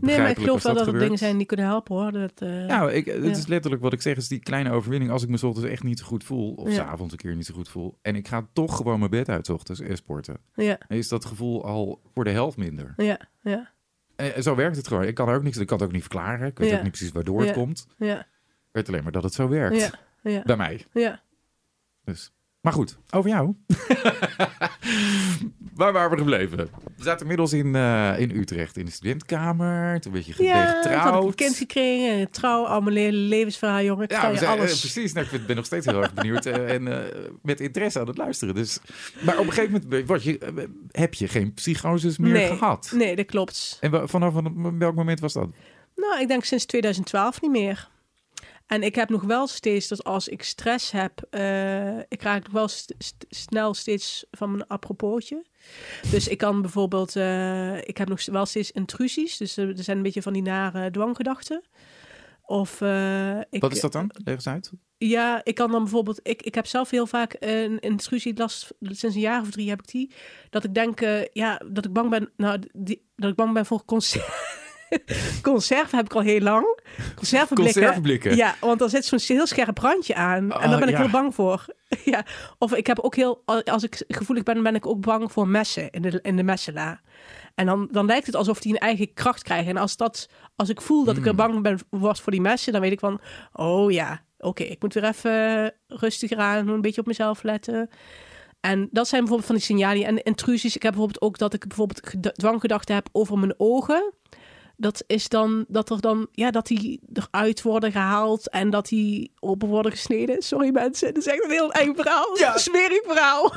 Nee, maar ik geloof wel dat er gebeurt. dingen zijn die kunnen helpen, hoor. Dat, eh, Ja, ik, het Ja. is letterlijk wat ik zeg, is die kleine overwinning. Als ik me 's ochtends echt niet zo goed voel, of s s'avonds een keer niet zo goed voel, en ik ga toch gewoon mijn bed uit 's ochtends en sporten, ja, dan is dat gevoel al voor de helft minder. ja, ja, En zo werkt het gewoon. Ik kan er ook niks, ik kan het ook niet verklaren. Ik weet ook niet precies waardoor het komt. ja, Ik weet alleen maar dat het zo werkt. ja, ja, Bij mij. ja. Dus. Maar goed, over jou. Waar waren we gebleven? We zaten inmiddels in, eh, in Utrecht in de studentkamer. Toen werd je Ja, getrouwd. een kind gekregen, trouw, al mijn le- levensverhaal, jongen. Ik Ja, we zijn, eh, alles. precies. Nou, ik ben- nog steeds heel erg benieuwd eh, en eh, met interesse aan het luisteren. Dus, maar op een gegeven moment word je, heb je geen psychoses meer nee, gehad. nee, dat klopt. En vanaf van welk moment was dat? Nou, ik denk sinds 2012 niet meer. En ik heb nog wel steeds dat als ik stress heb, eh, ik raak nog wel st- st- snel steeds van mijn apropootje. Dus ik kan bijvoorbeeld, eh, ik heb nog wel steeds intrusies. Dus er er zijn een beetje van die nare dwanggedachten. Of eh, ik, Wat is dat dan? Leg eens uit. Ja, ik kan dan bijvoorbeeld, ik, ik heb zelf heel vaak een intrusie last, sinds een jaar of drie heb ik die, dat ik denk, ja, dat ik bang ben, nou, die, dat ik bang ben voor conserve. conserve heb ik al heel lang. Conserveblikken? Ja, want dan zit zo'n heel scherp randje aan. en daar ben ik ja. heel bang voor. ja, of ik heb ook heel, als ik gevoelig ben, ben ik ook bang voor messen in de, in de messela. En dan, dan lijkt het alsof die een eigen kracht krijgen. En als, dat, als ik voel dat ik er Hmm. bang ben word voor die messen, dan weet ik van, oh ja, oké, ik moet weer even rustiger aan, een beetje op mezelf letten. En dat zijn bijvoorbeeld van die signalen en intrusies. Ik heb bijvoorbeeld ook dat ik bijvoorbeeld ged- dwanggedachten heb over mijn ogen. Dat is dan dat er dan, ja, dat die eruit worden gehaald en dat die open worden gesneden. Sorry mensen, dat is echt een heel eng verhaal. Ja. Smerig verhaal.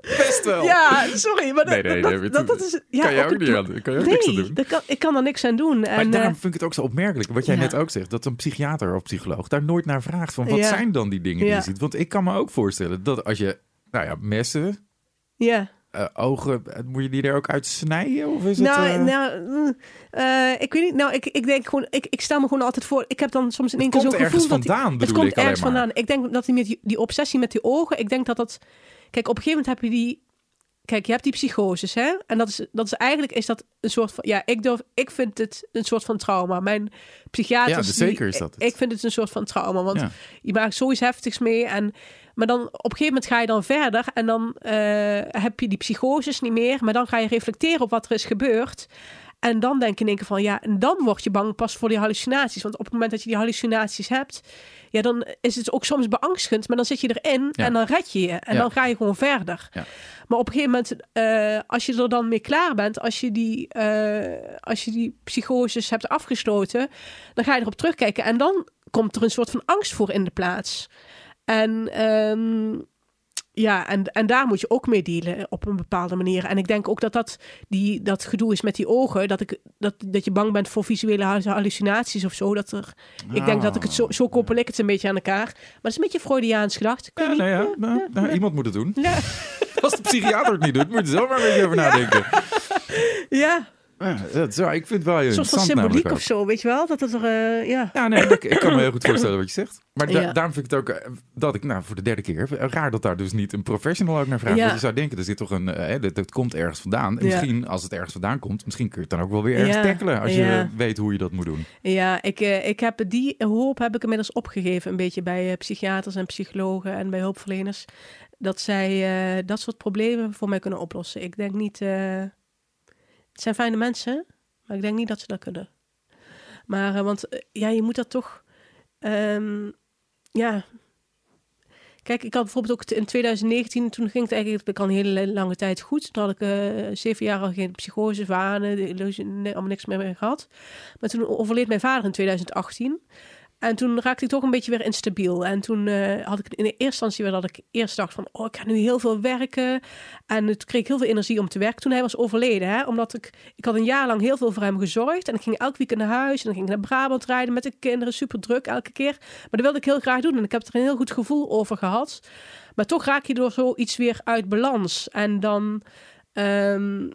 Best wel. Ja, sorry, maar dat, Nee, nee, dat, nee, dat, dat is... Ja, kan ook niet aan, kan niks aan Nee, doen. dat kan, ik kan er niks aan doen. Maar En, daarom eh, vind ik het ook zo opmerkelijk, wat jij ja. net ook zegt, dat een psychiater of psycholoog daar nooit naar vraagt van wat Ja. zijn dan die dingen die Ja. je ziet. Want ik kan me ook voorstellen dat als je, nou ja, messen, ja. Eh, ogen, eh, moet je die er ook uit snijden? Of is het, eh, nou eh, ik weet niet. Nou, ik, ik denk gewoon, ik, ik stel me gewoon altijd voor. Ik heb dan soms in één keer zo'n gevoel ergens dat vandaan, het komt ergens maar. vandaan. Ik denk dat die, met die, die obsessie met die ogen, ik denk dat dat. Kijk, op een gegeven moment heb je die. Kijk, je hebt die psychoses, hè? En dat is, dat is eigenlijk is dat een soort van. Ja, ik durf. Ik vind het een soort van trauma. Mijn psychiater. Ja, dus zeker is dat het. Ik vind het een soort van trauma, want Ja. je maakt zoiets heftigs mee en. Maar dan op een gegeven moment ga je dan verder en dan eh, heb je die psychoses niet meer. Maar dan ga je reflecteren op wat er is gebeurd. En dan denk je in één keer van ja, en dan word je bang pas voor die hallucinaties. Want op het moment dat je die hallucinaties hebt, ja, dan is het ook soms beangstigend. Maar dan zit je erin Ja. en dan red je je. En Ja. dan ga je gewoon verder. Ja. Maar op een gegeven moment, eh, als je er dan mee klaar bent, als je die, eh, als je die psychoses hebt afgesloten, dan ga je erop terugkijken. En dan komt er een soort van angst voor in de plaats. En ehm, ja, en, en daar moet je ook mee dealen op een bepaalde manier. En ik denk ook dat dat, die, dat gedoe is met die ogen. Dat, ik, dat, dat je bang bent voor visuele hallu- hallucinaties of zo. Dat er, Ik denk dat ik het zo, zo koppel ik het een beetje aan elkaar. Maar het is een beetje Freudiaans gedacht. Ja, niet. nou ja, nou, ja, nou, ja. iemand moet het doen. Als de psychiater het niet doet, moet je er zelf maar een beetje over nadenken. ja, Ja, dat is waar. ik vind het wel een soort van symboliek of zo, weet je wel? Dat het er, eh, ja. Ja, nee, ik, ik kan me heel goed voorstellen wat je zegt. Maar da- Ja. daarom vind ik het ook eh, dat ik, nou, voor de derde keer, raar dat daar dus niet een professional ook naar vraagt. Ja. Want je zou denken, er zit toch een, eh, dit, dit komt ergens vandaan. En misschien, als het ergens vandaan komt, misschien kun je het dan ook wel weer ergens tackelen. Als je weet hoe je dat moet doen. Ja, ik, ik heb die hoop heb ik inmiddels opgegeven. Een beetje bij psychiaters en psychologen en bij hulpverleners. Dat zij dat soort problemen voor mij kunnen oplossen. Ik denk niet... eh, het zijn fijne mensen, maar ik denk niet dat ze dat kunnen. Maar, eh, want eh, ja, je moet dat toch... ehm, ja... Kijk, ik had bijvoorbeeld ook in 2019, toen ging het eigenlijk al een hele lange tijd goed. Toen had ik uh, zeven jaar al geen psychose, vanen, allemaal niks meer gehad. Maar toen overleed mijn vader in 2018. En toen raakte ik toch een beetje weer instabiel. En toen uh, had ik in de eerste instantie weer dat ik eerst dacht van... oh, ik ga nu heel veel werken. En het kreeg heel veel energie om te werken toen hij was overleden. Hè? Omdat ik... Ik had een jaar lang heel veel voor hem gezorgd. En ik ging elk weekend naar huis. En dan ging ik naar Brabant rijden met de kinderen. Super druk elke keer. Maar dat wilde ik heel graag doen. En ik heb er een heel goed gevoel over gehad. Maar toch raak je door zoiets weer uit balans. En dan... Um,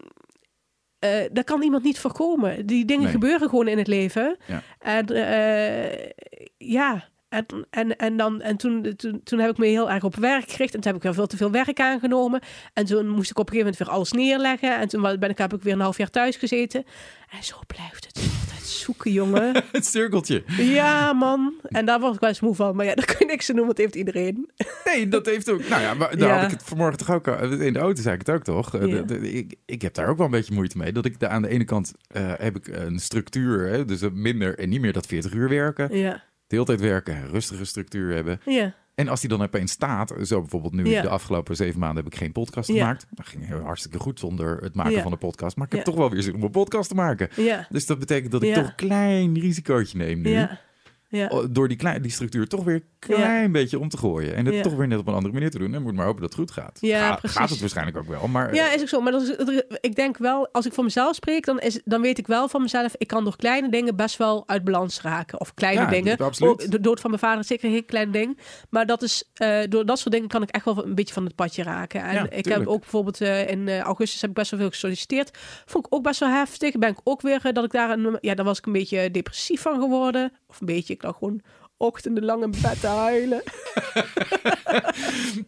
uh, dat kan iemand niet voorkomen. Die dingen gebeuren gewoon in het leven. Ja. En uh, ja, en, en, en, dan, en toen, toen, toen heb ik me heel erg op werk gericht. En toen heb ik weer veel te veel werk aangenomen. En toen moest ik op een gegeven moment weer alles neerleggen. En toen ben ik, heb ik weer een half jaar thuis gezeten. En zo blijft het altijd zoeken, jongen. het cirkeltje. Ja, man. En daar was ik wel eens moe van. Maar ja, dat kun je niks aan doen, want heeft iedereen. nee, dat heeft ook... Nou ja, maar daar ja. had ik het vanmorgen toch ook... In de auto zei ik het ook toch? Ja. ik, ik heb daar ook wel een beetje moeite mee. Dat ik daar aan de ene kant uh, heb ik een structuur. Hè, dus minder en niet meer dat 40 uur werken. Ja de hele tijd werken, rustige structuur hebben. Ja. En als die dan opeens staat, zo bijvoorbeeld nu de afgelopen zeven maanden heb ik geen podcast gemaakt. Dat ging heel hartstikke goed zonder het maken van een podcast. Maar ik heb toch wel weer zin om een podcast te maken. Dus dat betekent dat ik toch een klein risicootje neem nu. Ja. Door die, klein, die structuur toch weer een klein beetje om te gooien. En het toch weer net op een andere manier te doen. En moet maar hopen dat het goed gaat. Ja, Ga, gaat het waarschijnlijk ook wel. Maar, ja, is ook zo. Maar dat is, ik denk wel, als ik voor mezelf spreek, dan, is, dan weet ik wel van mezelf, ik kan door kleine dingen best wel uit balans raken. Of kleine dingen. Ook, de dood van mijn vader is zeker een heel klein ding. Maar dat is, uh, door dat soort dingen kan ik echt wel een beetje van het padje raken. En ik heb ook bijvoorbeeld uh, in uh, augustus heb ik best wel veel gesolliciteerd. Vond ik ook best wel heftig. Ben ik ook weer dat ik daar een, ja, daar was ik een beetje depressief van geworden. Of een beetje, ik dacht gewoon ochtendenlang in bed te huilen.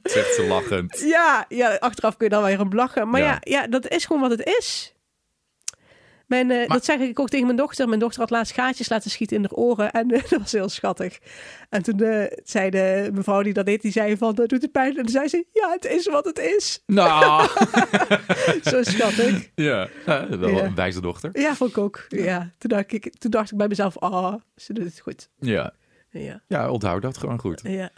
Zegt ze lachend. Ja, ja, achteraf kun je dan weer een lachen. Maar ja. ja, dat is gewoon wat het is. Mijn, uh, Dat zeg ik ook tegen mijn dochter. Mijn dochter had laatst gaatjes laten schieten in haar oren. En uh, dat was heel schattig. En toen uh, zei de mevrouw die dat deed, die zei van, dat doet het pijn. En toen zei ze, ja, het is wat het is. Nou. Zo schattig. Ja, wel ja. een wijze dochter. Ja, vond ik ook. Ja. Toen, dacht ik, toen dacht ik bij mezelf, ah, oh, ze doet het goed. Ja. Ja, ja onthoud dat gewoon goed. Ja.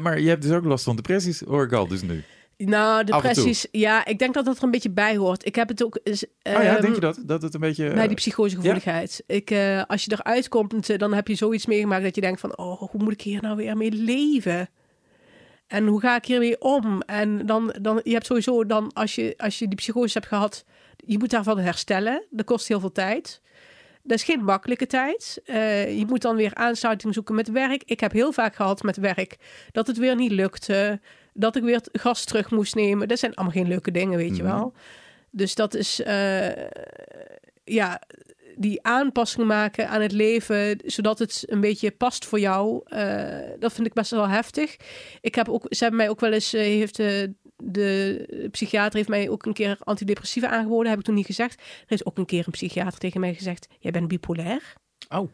maar je hebt dus ook last van depressies, hoor ik al dus nu. Nou, depressies, ja, ik denk dat dat er een beetje bij hoort. Ik heb het ook. Uh, oh ja, denk je dat? Dat het een beetje. Bij die psychosegevoeligheid. Ja? Ik, uh, als je eruit komt, dan heb je zoiets meegemaakt dat je denkt van, oh, hoe moet ik hier nou weer mee leven? En hoe ga ik hiermee om? En dan, dan je hebt sowieso dan, als je, als je die psychose hebt gehad, je moet daarvan herstellen. Dat kost heel veel tijd. Dat is geen makkelijke tijd. Uh, je moet dan weer aansluiting zoeken met werk. Ik heb heel vaak gehad met werk dat het weer niet lukte dat ik weer gas terug moest nemen. Dat zijn allemaal geen leuke dingen, weet je mhm. wel. Dus dat is, uh, ja, die aanpassing maken aan het leven, zodat het een beetje past voor jou. Uh, dat vind ik best wel heftig. Ik heb ook, ze hebben mij ook wel eens, uh, heeft de, de psychiater heeft mij ook een keer antidepressiva aangeboden, heb ik toen niet gezegd. Er is ook een keer een psychiater tegen mij gezegd: jij bent bipolair. Oh.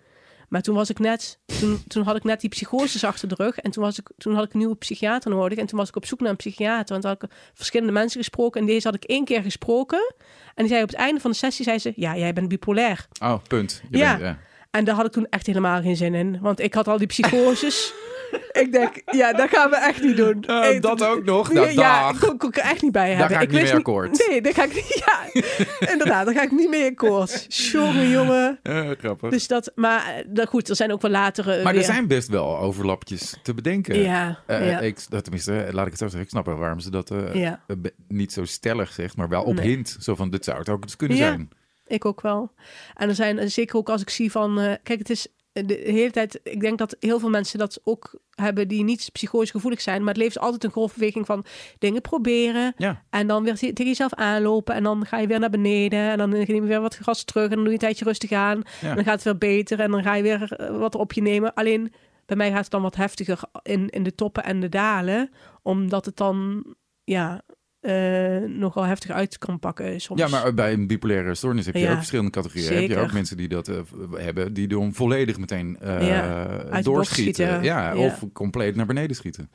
Maar toen was ik net, toen, toen had ik net die psychoses achter de rug. En toen, was ik, toen had ik een nieuwe psychiater nodig. En toen was ik op zoek naar een psychiater. Want toen had ik verschillende mensen gesproken. En deze had ik één keer gesproken. En die zei op het einde van de sessie, zei ze, ja, jij bent bipolair. Oh, punt. Je ja. Bent, ja. En daar had ik toen echt helemaal geen zin in. Want ik had al die psychoses. ik denk, ja, dat gaan we echt niet doen. Uh, dat ook nog? Nou, ja, ik kon, er echt niet bij hebben. Daar ga ik, niet mee akkoord. Nee, daar ga ik niet... Ja, inderdaad, daar ga ik niet mee akkoord. Jongen, jongen. Uh, grappig. Dus dat, maar dat, goed, er zijn ook wel latere... Maar er zijn best wel overlapjes te bedenken. Ja, uh, ja. Ik, tenminste, laat ik het zo zeggen. Ik snap wel waarom ze dat ja. niet zo stellig zegt, maar wel op nee. hint. Zo van, dit zou het ook eens kunnen zijn. Ik ook wel. En er zijn zeker ook als ik zie van... kijk, het is de hele tijd, ik denk dat heel veel mensen dat ook hebben die niet psychologisch gevoelig zijn. Maar het leeft altijd een golfbeweging van dingen proberen. Ja. En dan weer tegen jezelf aanlopen. En dan ga je weer naar beneden. En dan neem je weer wat gas terug. En dan doe je een tijdje rustig aan. Ja. En dan gaat het weer beter. En dan ga je weer eh, wat op je nemen. Alleen bij mij gaat het dan wat heftiger in, in de toppen en de dalen. Omdat het dan, ja, uh, nogal heftig uit kan pakken. Soms. Ja, maar bij een bipolaire stoornis heb je ook verschillende categorieën. Zeker. Heb je ook mensen die dat uh, hebben, die doen volledig meteen uh, ja, doorschieten. Ja, of compleet naar beneden schieten.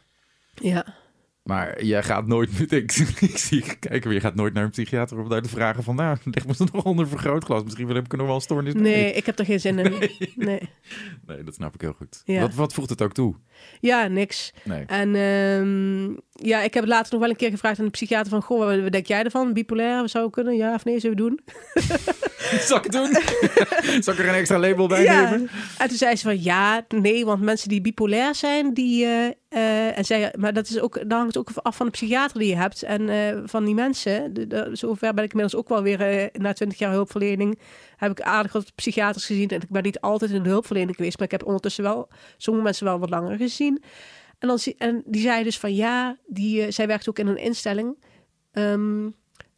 Ja. Maar jij gaat nooit met ik, ik zie kijken, je gaat nooit naar een psychiater om daar te vragen van, nou, leg me ze nog onder vergrootglas. Misschien heb ik nog wel een stoornis. Nee, ik heb er geen zin in. Nee. nee, dat snap ik heel goed. Ja. Wat, wat voegt het ook toe? Ja, niks. Nee. En ehm, ja, ik heb het later nog wel een keer gevraagd aan de psychiater van... Goh, wat, denk jij ervan? Bipolair zou kunnen? Ja of nee, zullen we doen? Zal ik het doen? Zal ik er een extra label bij ja. geven? En toen zei ze van ja, nee, want mensen die bipolair zijn, die... eh, eh, en zei, maar dat is ook, dan hangt het ook af van de psychiater die je hebt en eh, van die mensen. De, de- zover ben ik inmiddels ook wel weer na twintig jaar hulpverlening. Heb ik aardig wat psychiaters gezien. En ik ben niet altijd in de hulpverlening geweest, maar ik heb ondertussen wel sommige mensen wel wat langer gezien. En, dan, en die zei dus van ja, die, eh, zij werkt ook in een instelling. Ehm,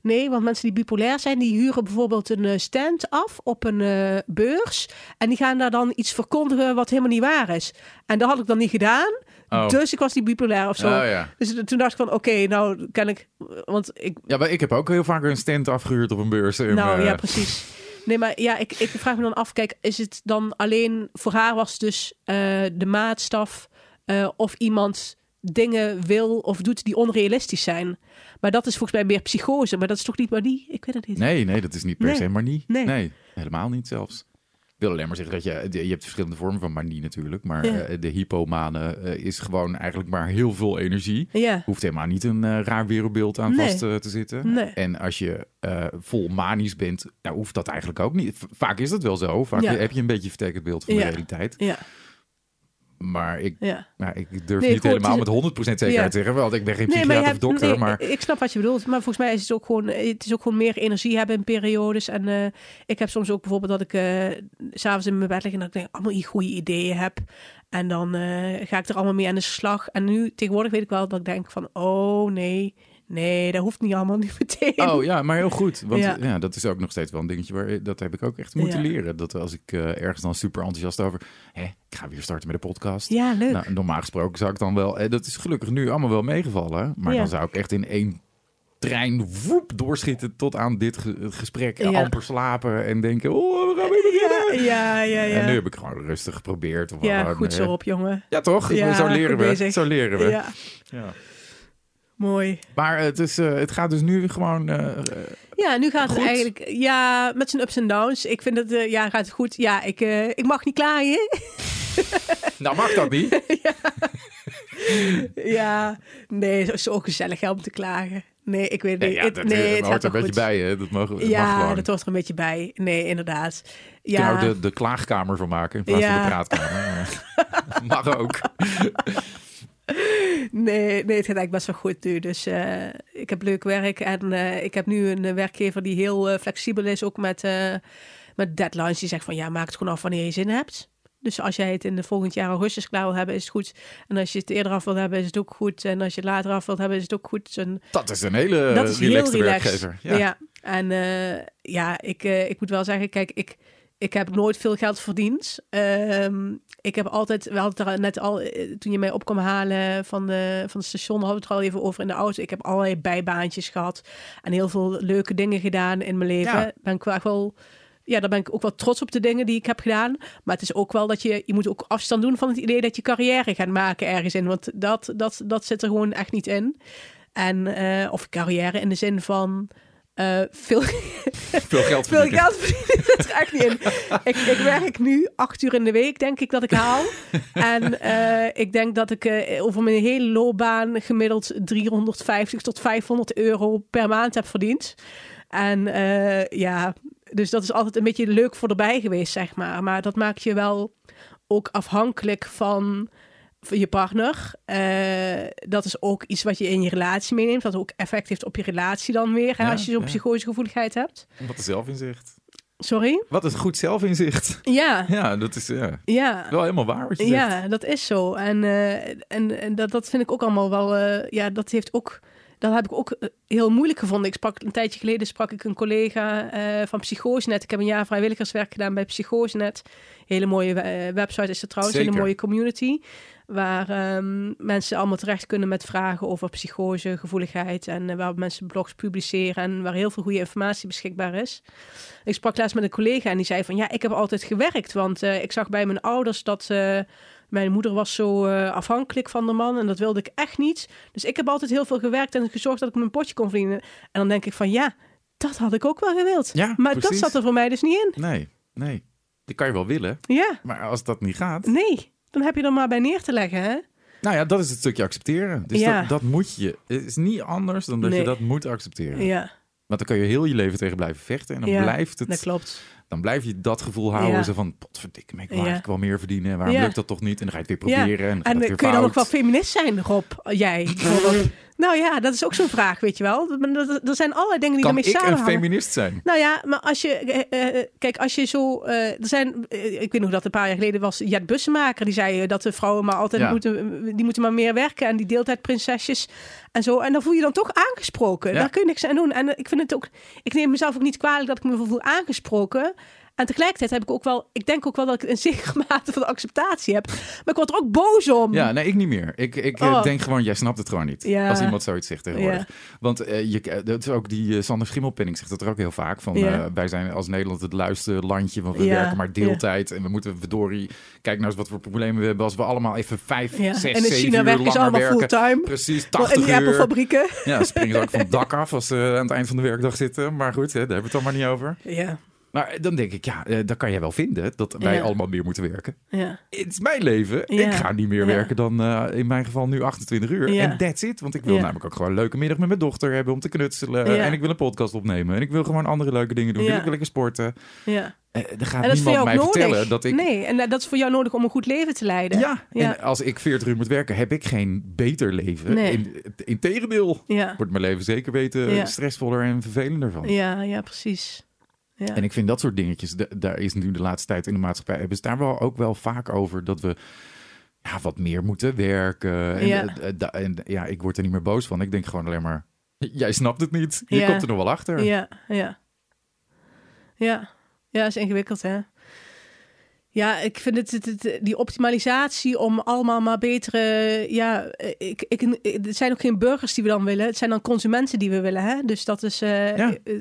nee, want mensen die bipolair zijn, die huren bijvoorbeeld een eh, stand af op een eh, beurs. En die gaan daar dan iets verkondigen wat helemaal niet waar is. En dat had ik dan niet gedaan. Oh. Dus ik was niet bipolair of zo. Oh, ja. Dus toen dacht ik van, oké, nou kan ik... Want ik... ja, maar ik heb ook heel vaak een stand afgehuurd op een beurs. En, Nou ja, precies. Nee, maar ja, ik, ik vraag me dan af, kijk, is het dan alleen... Voor haar was dus de maatstaf eh, of iemand dingen wil of doet die onrealistisch zijn. Maar dat is volgens mij meer psychose. Maar dat is toch niet manie? Ik weet het niet. Nee, nee, dat is niet per Nee. se manie. Nee. helemaal niet zelfs. Ik wil alleen maar zeggen dat je, je hebt verschillende vormen van manie natuurlijk. Maar Ja. eh, de hypomane eh, is gewoon eigenlijk maar heel veel energie. Ja, Hoeft helemaal niet een raar wereldbeeld aan Nee. vast te zitten. Nee. En als je vol manisch bent, nou hoeft dat eigenlijk ook niet. Vaak is dat wel zo. Vaak Ja. heb je een beetje vertekend beeld van de realiteit. ja, Maar ik, ja. nou, ik durf Nee, niet goed, helemaal het met is- 100% zekerheid Ja. te zeggen. Want ik ben geen psychiater of hebt- dokter. nee, maar ik snap wat je bedoelt. Maar volgens mij is het ook gewoon, het is ook gewoon meer energie hebben in periodes. En eh, ik heb soms ook bijvoorbeeld dat ik eh, s s'avonds in mijn bed lig en dat ik denk, allemaal goede ideeën heb. En dan eh, ga ik er allemaal mee aan de slag. En nu tegenwoordig weet ik wel dat ik denk van, oh nee, nee, dat hoeft niet allemaal nu meteen. Oh ja, maar heel goed. Want ja. Ja. dat is ook nog steeds wel een dingetje waar dat heb ik ook echt moeten Ja. leren. Dat als ik eh, ergens dan super enthousiast over, hè, ik ga weer starten met de podcast. Ja, leuk. Nou, normaal gesproken zou ik dan wel, eh, dat is gelukkig nu allemaal wel meegevallen, maar Ja. dan zou ik echt in één trein woep doorschieten tot aan dit ge- gesprek, Ja. amper slapen en denken, oh, we gaan weer beginnen. ja, ja, ja. En nu heb ik gewoon rustig geprobeerd. Of ja gewoon, goed zo op, jongen. Ja, toch? Ja, zo leren we. bezig. Zo leren we. Ja, Ja. Mooi. Maar het, is, eh, het gaat dus nu gewoon. eh, Ja, nu gaat Goed. het eigenlijk, ja, met zijn ups en downs. Ik vind het, eh, ja, gaat het goed. Ja, ik, eh, ik mag niet klagen. nou, mag dat niet? Ja, nee, zo, zo gezellig hè, om te klagen. Nee, ik weet Nee, niet. ja, dat, nee, dat het hoort er een beetje goed. bij, hè? Dat mogen we mag Ja, gewoon. dat hoort er een beetje bij. Nee, inderdaad. Ja, ook de, de klaagkamer van maken in plaats van Ja. de praatkamer. mag ook. Nee, nee, het gaat eigenlijk best wel goed nu. Dus eh, ik heb leuk werk en eh, ik heb nu een werkgever die heel eh, flexibel is, ook met, met deadlines. Die zegt van ja, maak het gewoon af wanneer je zin hebt. Dus als jij het in de volgend jaar augustus klaar wil hebben, is het goed. En als je het eerder af wilt hebben, is het ook goed. En als je het later af wilt hebben, is het ook goed. En Dat is een hele dat is heel relaxte relaxed. werkgever. Ja. Ja. En ja, ik, ik moet wel zeggen, kijk, ik, ik heb nooit veel geld verdiend. Ehm, ik heb altijd, we hadden het er net al, eh, toen je mij op kwam halen van, de, van het station, hadden we het er al even over in de auto. Ik heb allerlei bijbaantjes gehad en heel veel leuke dingen gedaan in mijn leven. Ja. Ben ik wel ja, daar ben ik ook wel trots op de dingen die ik heb gedaan. Maar het is ook wel dat je, je moet ook afstand doen van het idee dat je carrière gaat maken ergens in. Want dat, dat, dat zit er gewoon echt niet in. En, eh, of carrière in de zin van eh, veel, Veel geld veel verdienen. geld verdienen er echt niet in. ik, ik werk nu acht uur in de week, denk ik dat ik haal. en eh, ik denk dat ik eh, over mijn hele loopbaan gemiddeld 350 tot 500 euro per maand heb verdiend. En ja, dus dat is altijd een beetje leuk voor erbij geweest, zeg maar. Maar dat maakt je wel ook afhankelijk van je partner. Eh, dat is ook iets wat je in je relatie meeneemt. Dat ook effect heeft op je relatie dan weer. Hè, Ja, als je zo'n ja. psychologische gevoeligheid hebt. Wat een zelfinzicht. Sorry? Wat een goed zelfinzicht. Ja, Ja, dat is ja, ja. wel helemaal waar wat je zegt. Ja, dat is zo. En, eh, en, en dat, dat vind ik ook allemaal wel... eh, ja, dat heeft ook... Dat heb ik ook heel moeilijk gevonden. Ik sprak een tijdje geleden sprak ik een collega eh, van Psychosenet. Ik heb een jaar vrijwilligerswerk gedaan bij Psychosenet. Hele mooie website is er trouwens. Zeker. Hele mooie community. Waar ehm, mensen allemaal terecht kunnen met vragen over psychose, gevoeligheid. En eh, waar mensen blogs publiceren. En waar heel veel goede informatie beschikbaar is. Ik sprak laatst met een collega en die zei van... Ja, ik heb altijd gewerkt. Want eh, ik zag bij mijn ouders dat... eh, Mijn moeder was zo eh, afhankelijk van de man en dat wilde ik echt niet. Dus ik heb altijd heel veel gewerkt en gezorgd dat ik mijn potje kon verdienen. En dan denk ik van ja, dat had ik ook wel gewild. Ja, maar dat zat er voor mij dus niet in. Nee, nee. Die kan je wel willen, Ja, maar als dat niet gaat... nee. Dan heb je er maar bij neer te leggen, hè? Nou ja, dat is het stukje accepteren. Dus Ja. dat, dat moet je. Het is niet anders dan dat je dat moet accepteren. Ja, Want dan kan je heel je leven tegen blijven vechten. En dan, Ja, blijft, dat het, klopt. dan blijf je dat gevoel houden. Ja. Zo van, potverdikke me, ik wil Ja. wel meer verdienen. Waarom lukt dat toch niet? En dan ga je het weer proberen. En, dan En kun je dan ook wel feminist zijn, Rob? Jij. nou ja, dat is ook zo'n vraag, weet je wel. Er- zijn allerlei dingen die Kan daarmee ik een samenhangen. feminist zijn? Nou ja, maar als je... eh, eh, kijk, als je zo... eh, er zijn... ik weet nog dat een paar jaar geleden was Jet Bussemaker. Die zei dat de vrouwen maar altijd Ja. moeten... Die moeten maar meer werken. En die deeltijdprinsesjes en zo. En dan voel je dan toch aangesproken. Ja. Daar kun je niks aan doen. En ik vind het ook... Ik neem mezelf ook niet kwalijk dat ik me voel aangesproken. En tegelijkertijd heb ik ook wel... Ik denk ook wel dat ik een zekere mate van acceptatie heb. Maar ik word er ook boos om. Ja, nee, ik niet meer. Ik, ik eh, Oh. denk gewoon, jij snapt het gewoon niet. Ja. Als iemand zoiets zegt tegenwoordig. Ja. Want eh, je, eh, dat is ook die eh, Sander Schimmelpenning zegt dat er ook heel vaak. Van, Ja. wij zijn als Nederland het luiste landje, want we werken maar deeltijd. En we moeten, verdorie, kijk nou eens wat voor problemen we hebben. Als we allemaal even vijf, Ja. zes, en in zeven China uur werken ze allemaal werken. fulltime. Precies, Wel 80 In die uur. Apple-fabrieken. Ja, springen ze ook van het dak af als ze aan het eind van de werkdag zitten. Maar goed, hè, daar hebben we het dan maar niet over. Ja, Maar dan denk ik, ja, eh, dat kan jij wel vinden. Dat wij Ja. allemaal meer moeten werken. ja. Het is mijn leven. Ja. Ik ga niet meer werken dan eh, in mijn geval nu 28 uur. En that's it. Want ik wil namelijk ook gewoon een leuke middag met mijn dochter hebben om te knutselen. En ik wil een podcast opnemen. En ik wil gewoon andere leuke dingen doen. Ik wil lekker sporten. ja. Eh, er gaat En dat is voor niemand jou mij nodig. vertellen dat ik... Nee, en dat is voor jou nodig om een goed leven te leiden. Ja, Ja. en als ik 40 uur moet werken, heb ik geen beter leven. Nee. In, Ja, wordt mijn leven zeker weten Ja. stressvoller en vervelender van. ja, ja precies. Ja. En ik vind dat soort dingetjes, da- daar is nu de laatste tijd in de maatschappij, hebben ze daar wel ook wel vaak over dat we ja, wat meer moeten werken. En, Ja. eh, da- en ja, ik word er niet meer boos van. Ik denk gewoon alleen maar, jij snapt het niet. Je Ja. komt er nog wel achter. Ja, ja. Ja, ja, is ingewikkeld, hè? Ja, ik vind het, het, het- die optimalisatie om allemaal maar betere... Ja, ik, ik, het zijn ook geen burgers die we dan willen. Het zijn dan consumenten die we willen, hè? Dus dat is... eh, Ja. eh,